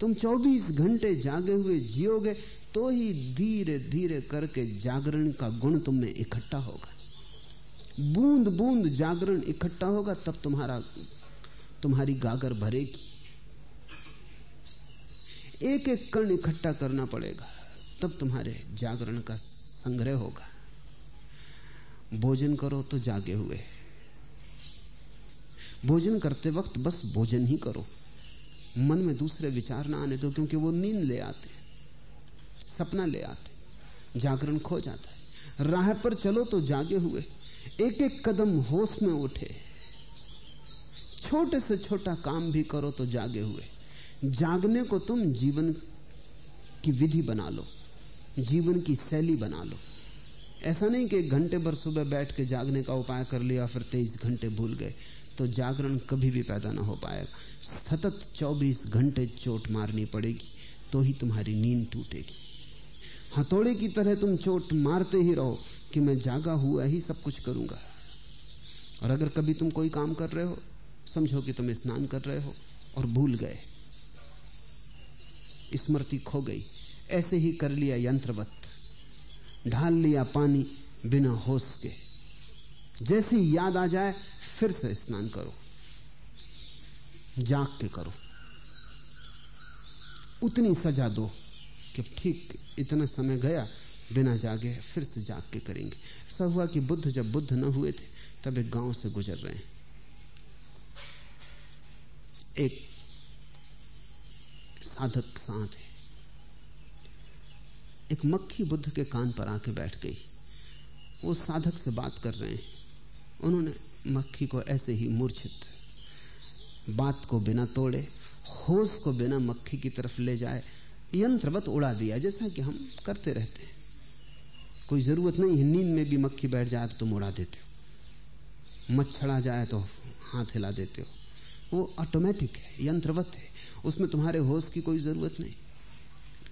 तुम 24 घंटे जागे हुए जियोगे तो ही धीरे धीरे करके जागरण का गुण तुम में इकट्ठा होगा। बूंद बूंद जागरण इकट्ठा होगा, तब तुम्हारा, तुम्हारी गागर भरेगी। एक एक कण इकट्ठा करना पड़ेगा, तब तुम्हारे जागरण का संग्रह होगा। भोजन करो तो जागे हुए। भोजन करते वक्त बस भोजन ही करो। मन में दूसरे विचार ना आने दो, क्योंकि वो नींद ले आते सपना ले आते जागरण खो जाता है। राह पर चलो तो जागे हुए। एक एक कदम होश में उठे। छोटे से छोटा काम भी करो तो जागे हुए। जागने को तुम जीवन की विधि बना लो। जीवन की शैली बना लो। ऐसा नहीं कि घंटे भर सुबह बैठ के जागने का उपाय कर लिया, फिर तेईस घंटे भूल गए तो जागरण कभी भी पैदा ना हो पाएगा। सतत 24 घंटे चोट मारनी पड़ेगी तो ही तुम्हारी नींद टूटेगी। हथौड़े की तरह तुम चोट मारते ही रहो कि मैं जागा हुआ ही सब कुछ करूँगा। और अगर कभी तुम कोई काम कर रहे हो, समझो कि तुम स्नान कर रहे हो और भूल गए। स्मृति खो गई। ऐसे ही कर लिया यंत्रवत। ढाल लिया पानी बिना होश के। जैसी याद आ जाए, फिर से स्नान करो। जाग के करो। उतनी सजा दो कि ठीक इतना समय गया, बिना जागे फिर से जाग के करेंगे। ऐसा हुआ कि बुद्ध जब बुद्ध न हुए थे, तब एक गाँव से गुजर रहे हैं। एक साधक साथ है। एक मक्खी बुद्ध के कान पर आके बैठ गई। वो साधक से बात कर रहे हैं। उन्होंने मक्खी को ऐसे ही मूर्छित, बात को बिना तोड़े, होश को बिना मक्खी की तरफ़ ले जाए, यंत्रवत उड़ा दिया, जैसा कि हम करते रहते हैं। कोई ज़रूरत नहीं है, नींद में भी मक्खी बैठ जाए तो तुम उड़ा देते हो। मच्छर आ जाए तो हाथ हिला देते हो। वो ऑटोमेटिक है, यंत्रवत है। उसमें तुम्हारे होश की कोई ज़रूरत नहीं।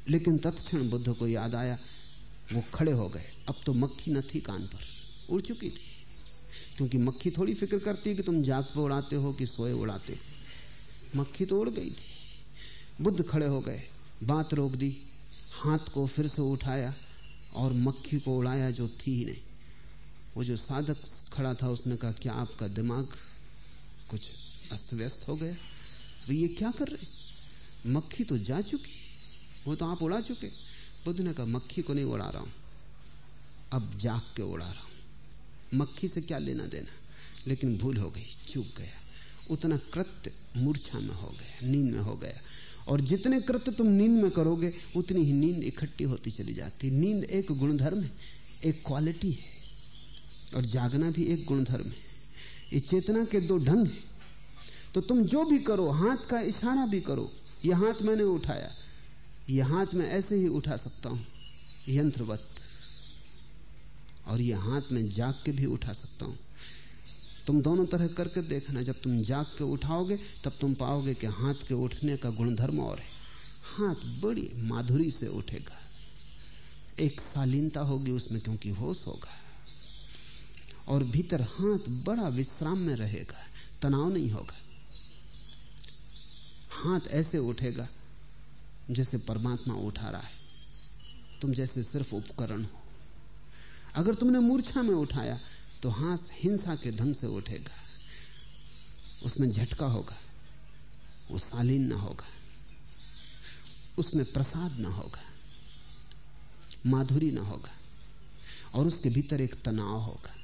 लेकिन तत्क्षण बुद्ध को याद आया, वो खड़े हो गए। अब तो मक्खी न थी कान पर, उड़ चुकी थी। क्योंकि मक्खी थोड़ी फ़िक्र करती है कि तुम जाग पे उड़ाते हो कि सोए उड़ाते मक्खी तो उड़ गई थी। बुद्ध खड़े हो गए, बात रोक दी, हाथ को फिर से उठाया और मक्खी को उड़ाया जो थी ही नहीं। वो जो साधक खड़ा था, उसने कहा, क्या आपका दिमाग कुछ अस्त व्यस्त हो गया? तो ये क्या कर रहे मक्खी तो जा चुकी वो तो आप उड़ा चुके। बुद्ध ने कहा, मक्खी को नहीं उड़ा रहा हूँ। अब जाग के उड़ा रहा हूँ। मक्खी से क्या लेना देना? लेकिन भूल हो गई, चूक गया। उतना कृत्य मूर्छा में हो गया, नींद में हो गया। और जितने कृत्य तुम नींद में करोगे, उतनी ही नींद इकट्ठी होती चली जाती। नींद एक गुणधर्म है, एक क्वालिटी है। और जागना भी एक गुणधर्म है। ये चेतना के दो ढंग है। तो तुम जो भी करो, हाथ का इशारा भी करो। यह हाथ मैंने उठाया। यह हाथ में ऐसे ही उठा सकता हूँ, यंत्रवत। और यह हाथ में जाग के भी उठा सकता हूँ। तुम दोनों तरह करके देखना, जब तुम जाग के उठाओगे, तब तुम पाओगे कि हाथ के उठने का गुणधर्म और है। हाथ बड़ी माधुरी से उठेगा। एक शालीनता होगी उसमें, क्योंकि होश होगा। और भीतर हाथ बड़ा विश्राम में रहेगा, तनाव नहीं होगा। हाथ ऐसे उठेगा जैसे परमात्मा उठा रहा है। तुम जैसे सिर्फ़ उपकरण हो। अगर तुमने मूर्छा में उठाया तो हाथ हिंसा के ढंग से उठेगा। उसमें झटका होगा, वो शालीन ना होगा, उसमें प्रसाद ना होगा, माधुरी ना होगा, और उसके भीतर एक तनाव होगा।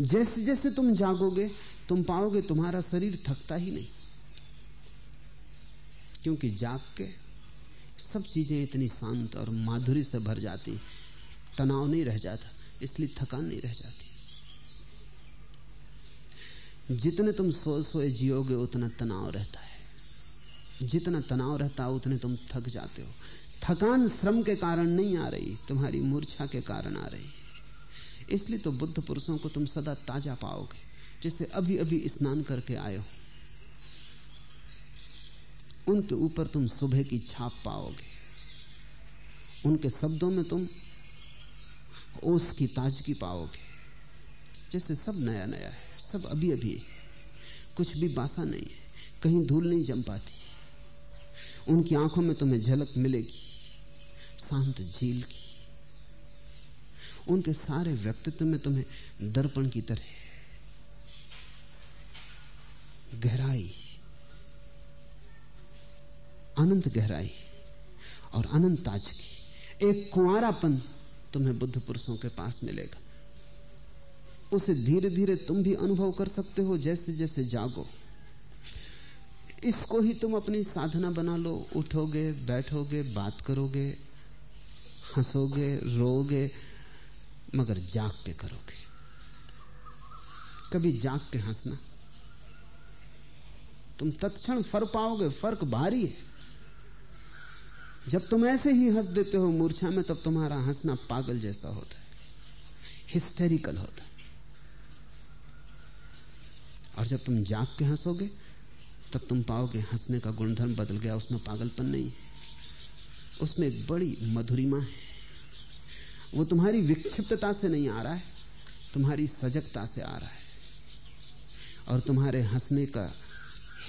जैसे जैसे तुम जागोगे, तुम पाओगे तुम्हारा शरीर थकता ही नहीं। क्योंकि जाग के सब चीज़ें इतनी शांत और माधुरी से भर जाती। तनाव नहीं रह जाता, इसलिए थकान नहीं रह जाती। जितने तुम सो सोए जियोगे, उतना तनाव रहता है। जितना तनाव रहता है, उतने तुम थक जाते हो। थकान श्रम के कारण नहीं आ रही, तुम्हारी मूर्छा के कारण आ रही। इसलिए तो बुद्ध पुरुषों को तुम सदा ताज़ा पाओगे, जैसे अभी अभी स्नान करके आए हो। उनके ऊपर तुम सुबह की छाप पाओगे। उनके शब्दों में तुम ओस की ताजगी पाओगे। जैसे सब नया नया है, सब अभी अभी है। कुछ भी बासा नहीं है, कहीं धूल नहीं जम पाती उनकी आँखों में तुम्हें झलक मिलेगी, शांत झील की उनके सारे व्यक्तित्व में तुम्हें दर्पण की तरह गहराई अनंत गहराई और अनंत ताजगी। एक कुआरापन तुम्हें बुद्ध पुरुषों के पास मिलेगा। उसे धीरे धीरे तुम भी अनुभव कर सकते हो जैसे जैसे जागो। इसको ही तुम अपनी साधना बना लो। उठोगे, बैठोगे, बात करोगे, हंसोगे रोगे मगर जाग के करोगे। कभी जाग के हंसना। तुम तत्क्षण फ़र्क पाओगे, फ़र्क भारी है। जब तुम ऐसे ही हंस देते हो मूर्छा में, तब तुम्हारा हंसना पागल जैसा होता है। हिस्टेरिकल होता है। और जब तुम जाग के हंसोगे, तब तुम पाओगे हंसने का गुणधर्म बदल गया, उसमें पागलपन नहीं है। उसमें एक बड़ी मधुरिमा है। वो तुम्हारी विक्षिप्तता से नहीं आ रहा है, तुम्हारी सजगता से आ रहा है। और तुम्हारे हंसने का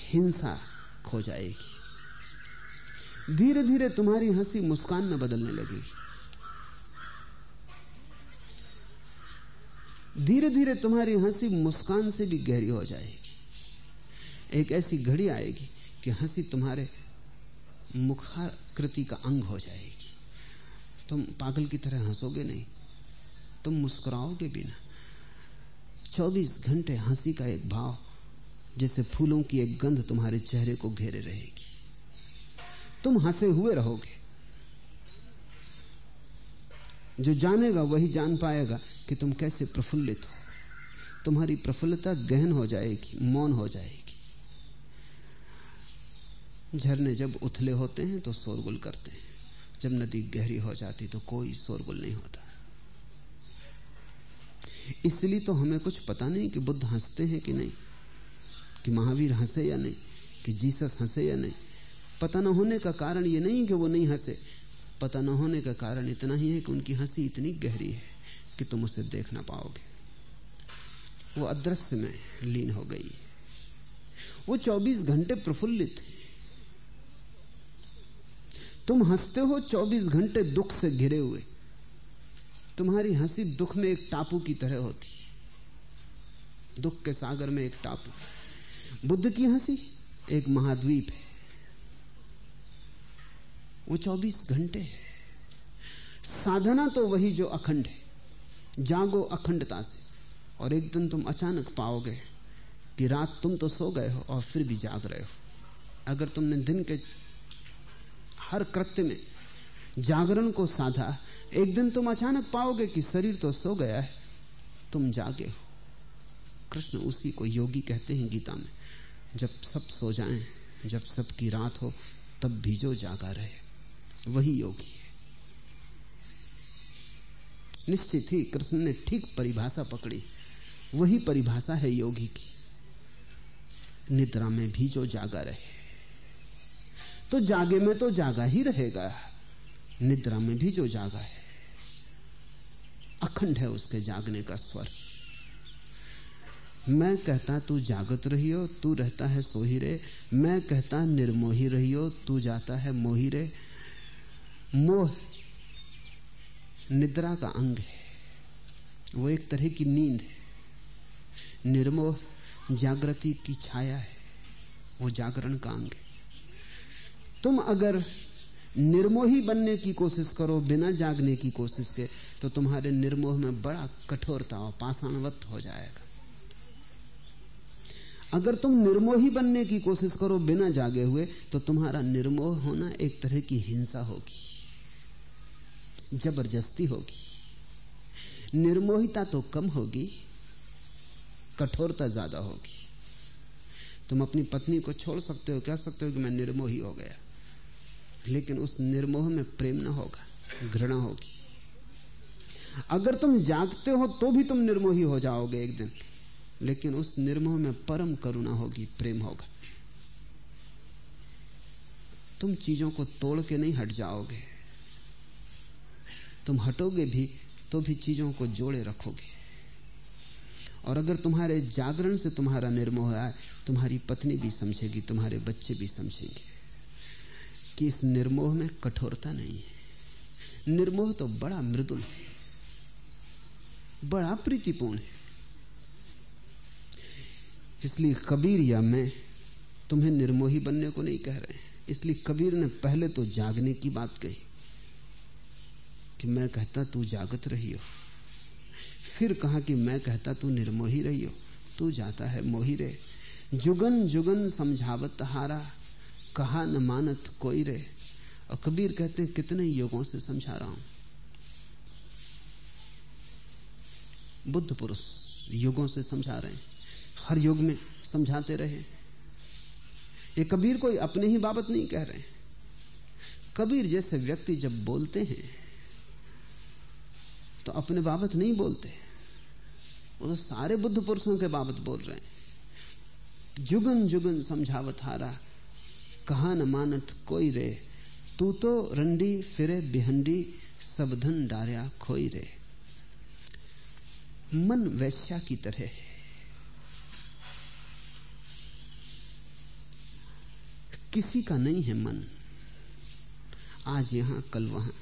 हिंसा खो जाएगी। धीरे धीरे तुम्हारी हँसी मुस्कान में बदलने लगेगी धीरे धीरे तुम्हारी हँसी मुस्कान से भी गहरी हो जाएगी। एक ऐसी घड़ी आएगी कि हँसी तुम्हारे मुखाकृति का अंग हो जाएगी। तुम पागल की तरह हंसोगे नहीं। तुम मुस्कुराओगे भी ना। चौबीस घंटे हँसी का एक भाव, जैसे फूलों की एक गंध तुम्हारे चेहरे को घेरे रहेगी। तुम हंसे हुए रहोगे। जो जानेगा वही जान पाएगा कि तुम कैसे प्रफुल्लित हो। तुम्हारी प्रफुल्लता गहन हो जाएगी, मौन हो जाएगी। झरने जब उथले होते हैं तो शोरगुल करते हैं। जब नदी गहरी हो जाती तो कोई शोरगुल नहीं होता। इसलिए तो हमें कुछ पता नहीं कि बुद्ध हँसते हैं कि नहीं, कि महावीर हंसे या नहीं, कि जीसस हंसे या नहीं। पता न होने का कारण ये नहीं कि वो नहीं हंसे। पता न होने का कारण इतना ही है कि उनकी हँसी इतनी गहरी है कि तुम उसे देख ना पाओगे। वो अदृश्य में लीन हो गई। वो 24 घंटे प्रफुल्लित है। तुम हँसते हो 24 घंटे दुख से घिरे हुए। तुम्हारी हँसी दुख में एक टापू की तरह होती दुख के सागर में एक टापू। बुद्ध की हँसी एक महाद्वीप है। वो 24 घंटे है। साधना तो वही जो अखंड है। जागो अखंडता से। और एक दिन तुम अचानक पाओगे कि रात तुम तो सो गए हो और फिर भी जाग रहे हो। अगर तुमने दिन के हर कृत्य में जागरण को साधा एक दिन तुम अचानक पाओगे कि शरीर तो सो गया है तुम जागे हो। कृष्ण उसी को योगी कहते हैं गीता में जब सब सो जाएँ, जब सबकी रात हो तब भी जो जागा रहे। वही योगी है। निश्चित ही कृष्ण ने ठीक परिभाषा पकड़ी। वही परिभाषा है योगी की। निद्रा में भी जो जागा रहे। तो जागे में तो जागा ही रहेगा। निद्रा में भी जो जागा है। अखंड है उसके जागने का स्वर। मैं कहता तू जागत रहियो, तू रहता है सोही रे मैं कहता निर्मोही रहियो, तू जाता है मोही रे मोह निद्रा का अंग है। वो एक तरह की नींद है। निर्मोह जागृति की छाया है। वो जागरण का अंग है। तुम अगर निर्मोही बनने की कोशिश करो, बिना जागने की कोशिश के तो तुम्हारे निर्मोह में बड़ा कठोरता और पाषाणवत हो जाएगा। अगर तुम निर्मोही बनने की कोशिश करो, बिना जागे हुए तो तुम्हारा निर्मोह होना एक तरह की हिंसा होगी। ज़बरदस्ती होगी। निर्मोहिता तो कम होगी, कठोरता ज़्यादा होगी। तुम अपनी पत्नी को छोड़ सकते हो, कह सकते हो कि मैं निर्मोही हो गया। लेकिन उस निर्मोह में प्रेम ना होगा, घृणा होगी। अगर तुम जागते हो तो भी तुम निर्मोही हो जाओगे एक दिन। लेकिन उस निर्मोह में परम करुणा होगी, प्रेम होगा। तुम चीज़ों को तोड़ के नहीं हट जाओगे। तुम हटोगे भी तो भी चीज़ों को जोड़े रखोगे। और अगर तुम्हारे जागरण से तुम्हारा निर्मोह आए, तुम्हारी पत्नी भी समझेगी, तुम्हारे बच्चे भी समझेंगे कि इस निर्मोह में कठोरता नहीं है। निर्मोह तो बड़ा मृदुल है, बड़ा प्रीतिपूर्ण है। इसलिए कबीर या मैं तुम्हें निर्मोही बनने को नहीं कह रहे इसलिए कबीर ने पहले तो जागने की बात कही। कि मैं कहता तू जागत रही हो। फिर कहा कि मैं कहता तू निर्मोही रही हो। तू जाता है मोही रे जुगन जुगन समझावत हारा, कहा न मानत कोई रे। और कबीर कहते हैं, कितने युगों से समझा रहा हूँ। बुद्ध पुरुष युगों से समझा रहे हैं। हर युग में समझाते रहे। ये कबीर कोई अपने ही बाबत नहीं कह रहे कबीर जैसे व्यक्ति जब बोलते हैं तो अपने बाबत नहीं बोलते। वो तो सारे बुद्ध पुरुषों के बाबत बोल रहे हैं। जुगन जुगन समझावत हारा, कहा न मानत कोई रे। तू तो रंडी फिरे बिहंडी, सब धन डारिया खोई रे। मन वैश्या की तरह है। किसी का नहीं है मन। आज यहाँ कल वहाँ,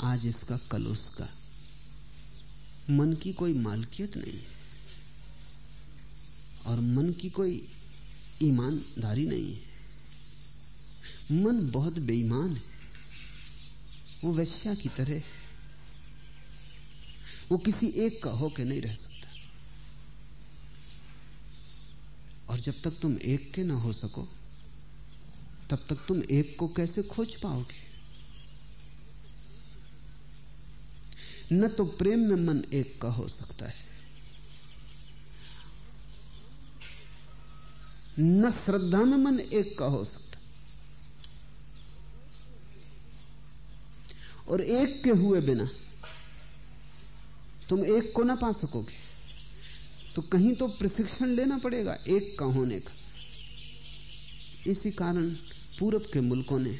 आज इसका कल उसका। मन की कोई मालकियत नहीं है और मन की कोई ईमानदारी नहीं है। मन बहुत बेईमान है। वो वैश्या की तरह वो किसी एक का होके नहीं रह सकता। और जब तक तुम एक के ना हो सको, तब तक तुम एक को कैसे खोज पाओगे? न तो प्रेम में मन एक का हो सकता है। न श्रद्धा में मन एक का हो सकता और एक के हुए बिना तुम एक को ना पा सकोगे। तो कहीं तो प्रशिक्षण लेना पड़ेगा एक का होने का। इसी कारण पूरब के मुल्कों ने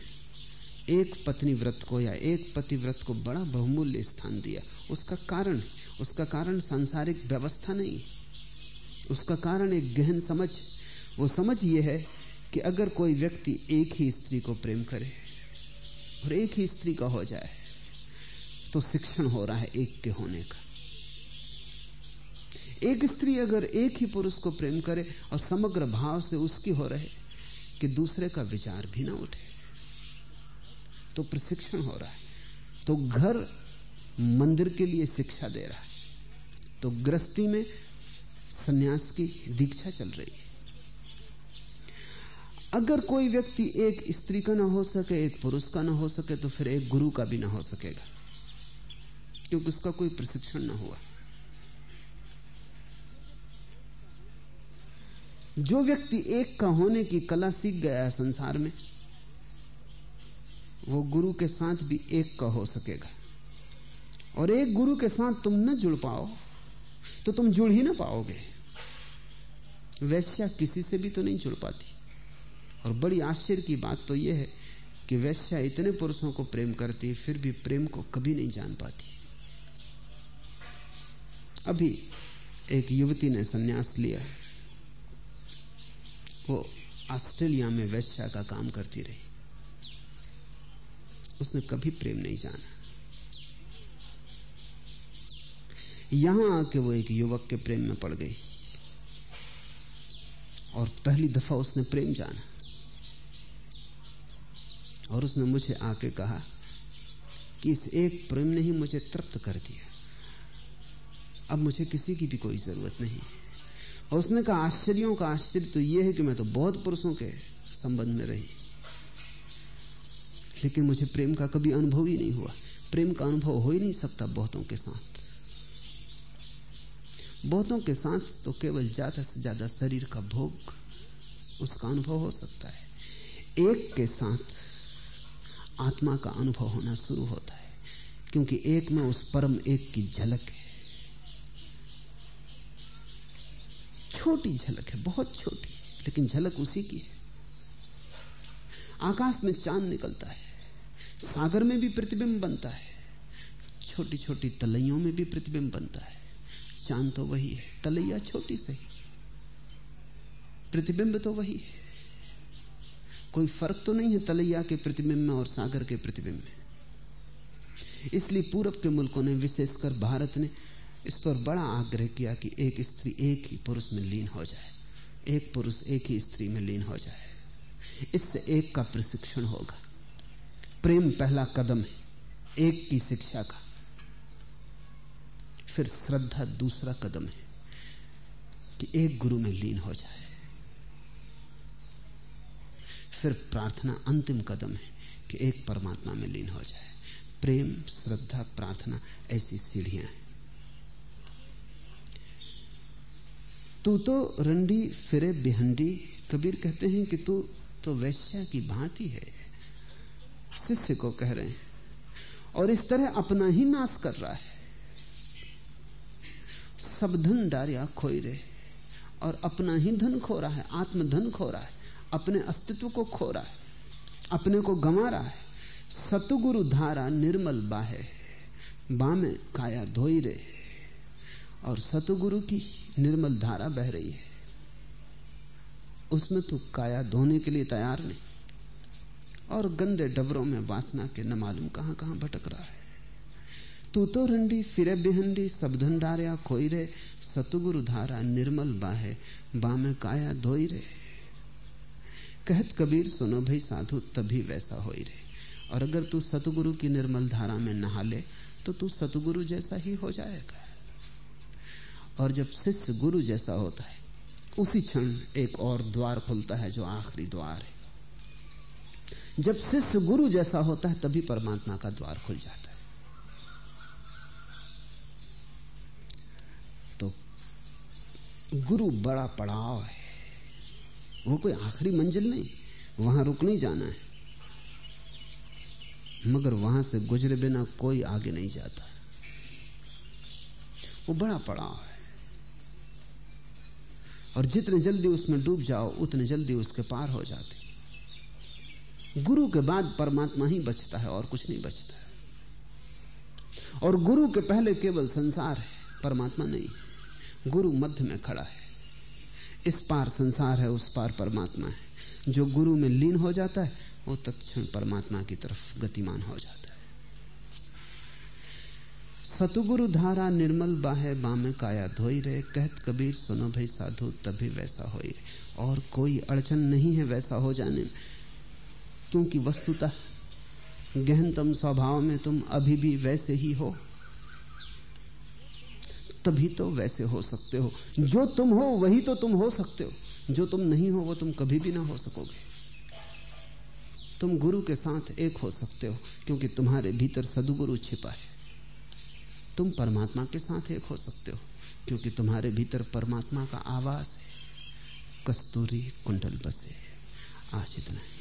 एक पत्नी व्रत को या एक पति व्रत को बड़ा बहुमूल्य स्थान दिया। उसका कारण उसका कारण सांसारिक व्यवस्था नहीं। उसका कारण एक गहन समझ। वो समझ ये है कि अगर कोई व्यक्ति एक ही स्त्री को प्रेम करे और एक ही स्त्री का हो जाए तो शिक्षण हो रहा है एक के होने का। एक स्त्री अगर एक ही पुरुष को प्रेम करे और समग्र भाव से उसकी हो रहे, कि दूसरे का विचार भी ना उठे। तो प्रशिक्षण हो रहा है। तो घर मंदिर के लिए शिक्षा दे रहा है। तो गृहस्थी में सन्यास की दीक्षा चल रही है। अगर कोई व्यक्ति एक स्त्री का ना हो सके, एक पुरुष का ना हो सके तो फिर एक गुरु का भी ना हो सकेगा। क्योंकि उसका कोई प्रशिक्षण ना हुआ। जो व्यक्ति एक का होने की कला सीख गया है संसार में वो गुरु के साथ भी एक का हो सकेगा। और एक गुरु के साथ तुम न जुड़ पाओ तो तुम जुड़ ही ना पाओगे। वैश्या किसी से भी तो नहीं जुड़ पाती। और बड़ी आश्चर्य की बात तो यह है कि वैश्या इतने पुरुषों को प्रेम करती, फिर भी प्रेम को कभी नहीं जान पाती। अभी एक युवती ने सन्यास लिया। वो ऑस्ट्रेलिया में वैश्या का काम करती रही। उसने कभी प्रेम नहीं जाना। यहाँ आके वो एक युवक के प्रेम में पड़ गई। और पहली दफ़ा उसने प्रेम जाना। और उसने मुझे आके कहा कि इस एक प्रेम ने ही मुझे तृप्त कर दिया। अब मुझे किसी की भी कोई ज़रूरत नहीं। और उसने कहा, आश्चर्यों का आश्चर्य तो यह है कि मैं तो बहुत पुरुषों के संबंध में रही। लेकिन मुझे प्रेम का कभी अनुभव ही नहीं हुआ। प्रेम का अनुभव हो ही नहीं सकता बहुतों के साथ। बहुतों के साथ तो केवल ज़्यादा से ज़्यादा शरीर का भोग उसका अनुभव हो सकता है। एक के साथ आत्मा का अनुभव होना शुरू होता है, क्योंकि एक में उस परम एक की झलक है। छोटी झलक है, बहुत छोटी, लेकिन झलक उसी की है। आकाश में चाँद निकलता है। सागर में भी प्रतिबिंब बनता है छोटी छोटी तलैयों में भी प्रतिबिंब बनता है। चाँद तो वही है, तलैया छोटी सही प्रतिबिंब तो वही है। कोई फ़र्क तो नहीं है तलैया के प्रतिबिंब में और सागर के प्रतिबिंब में। इसलिए पूरब के मुल्कों ने, विशेषकर भारत ने, इस पर बड़ा आग्रह किया कि एक स्त्री एक ही पुरुष में लीन हो जाए। एक पुरुष एक ही स्त्री में लीन हो जाए। इससे एक का प्रशिक्षण होगा। प्रेम पहला कदम है, एक की शिक्षा का। फिर श्रद्धा दूसरा कदम है कि एक गुरु में लीन हो जाए। फिर प्रार्थना अंतिम कदम है कि एक परमात्मा में लीन हो जाए। प्रेम, श्रद्धा, प्रार्थना ऐसी सीढ़ियाँ हैं। तू तो रंडी, फिरे बिहंडी, कबीर कहते हैं कि तू तो वैश्या की भांति है। शिष्य को कह रहे हैं, और इस तरह अपना ही नाश कर रहा है। सब धन डारिया खोई रहे, और अपना ही धन खो रहा है, आत्मधन खो रहा है, अपने अस्तित्व को खो रहा है, अपने को गंवा रहा है। सतगुरु धारा निर्मल बाहे, बामे काया धोई रे और सतगुरु की निर्मल धारा बह रही है। उसमें तू काया धोने के लिए तैयार नहीं। और गंदे डबरों में वासना के न मालूम कहाँ कहाँ भटक रहा है। तू तो रंडी फिरे बिहंडी, सब धंडारिया खोई रे, सतगुरु धारा निर्मल बाहे, बामे काया धोई रे। कहत कबीर सुनो भाई साधु, तभी वैसा हो रहे और अगर तू सतगुरु की निर्मल धारा में नहा ले तो तू सतगुरु जैसा ही हो जाएगा। और जब शिष्य गुरु जैसा होता है, उसी क्षण एक और द्वार खुलता है जो आखिरी द्वार है। जब शिष्य गुरु जैसा होता है, तभी परमात्मा का द्वार खुल जाता है। तो गुरु बड़ा पड़ाव है। वो कोई आखिरी मंजिल नहीं, वहाँ रुक नहीं जाना है। मगर वहाँ से गुजरे बिना कोई आगे नहीं जाता। वो बड़ा पड़ाव है। और जितने जल्दी उसमें डूब जाओ, उतने जल्दी उसके पार हो जाते। गुरु के बाद परमात्मा ही बचता है और कुछ नहीं बचता और गुरु के पहले केवल संसार है, परमात्मा नहीं। गुरु मध्य में खड़ा है। इस पार संसार है, उस पार परमात्मा है। जो गुरु में लीन हो जाता है, वो तत्क्षण परमात्मा की तरफ़ गतिमान हो जाता है। सतुगुरु धारा निर्मल बाहे, बामे काया धोई रहे कहत कबीर, सुनो भाई साधु, तभी वैसा हो रहे और कोई अड़चन नहीं है वैसा हो जाने में। क्योंकि वस्तुतः गहनतम स्वभाव में तुम अभी भी वैसे ही हो। तभी तो वैसे हो सकते हो। जो तुम हो, वही तो तुम हो सकते हो। जो तुम नहीं हो, वो तुम कभी भी ना हो सकोगे। तुम गुरु के साथ एक हो सकते हो, क्योंकि तुम्हारे भीतर सदगुरु छिपा है। तुम परमात्मा के साथ एक हो सकते हो, क्योंकि तुम्हारे भीतर परमात्मा का आवास है। कस्तूरी कुंडल बसे। आज इतना है।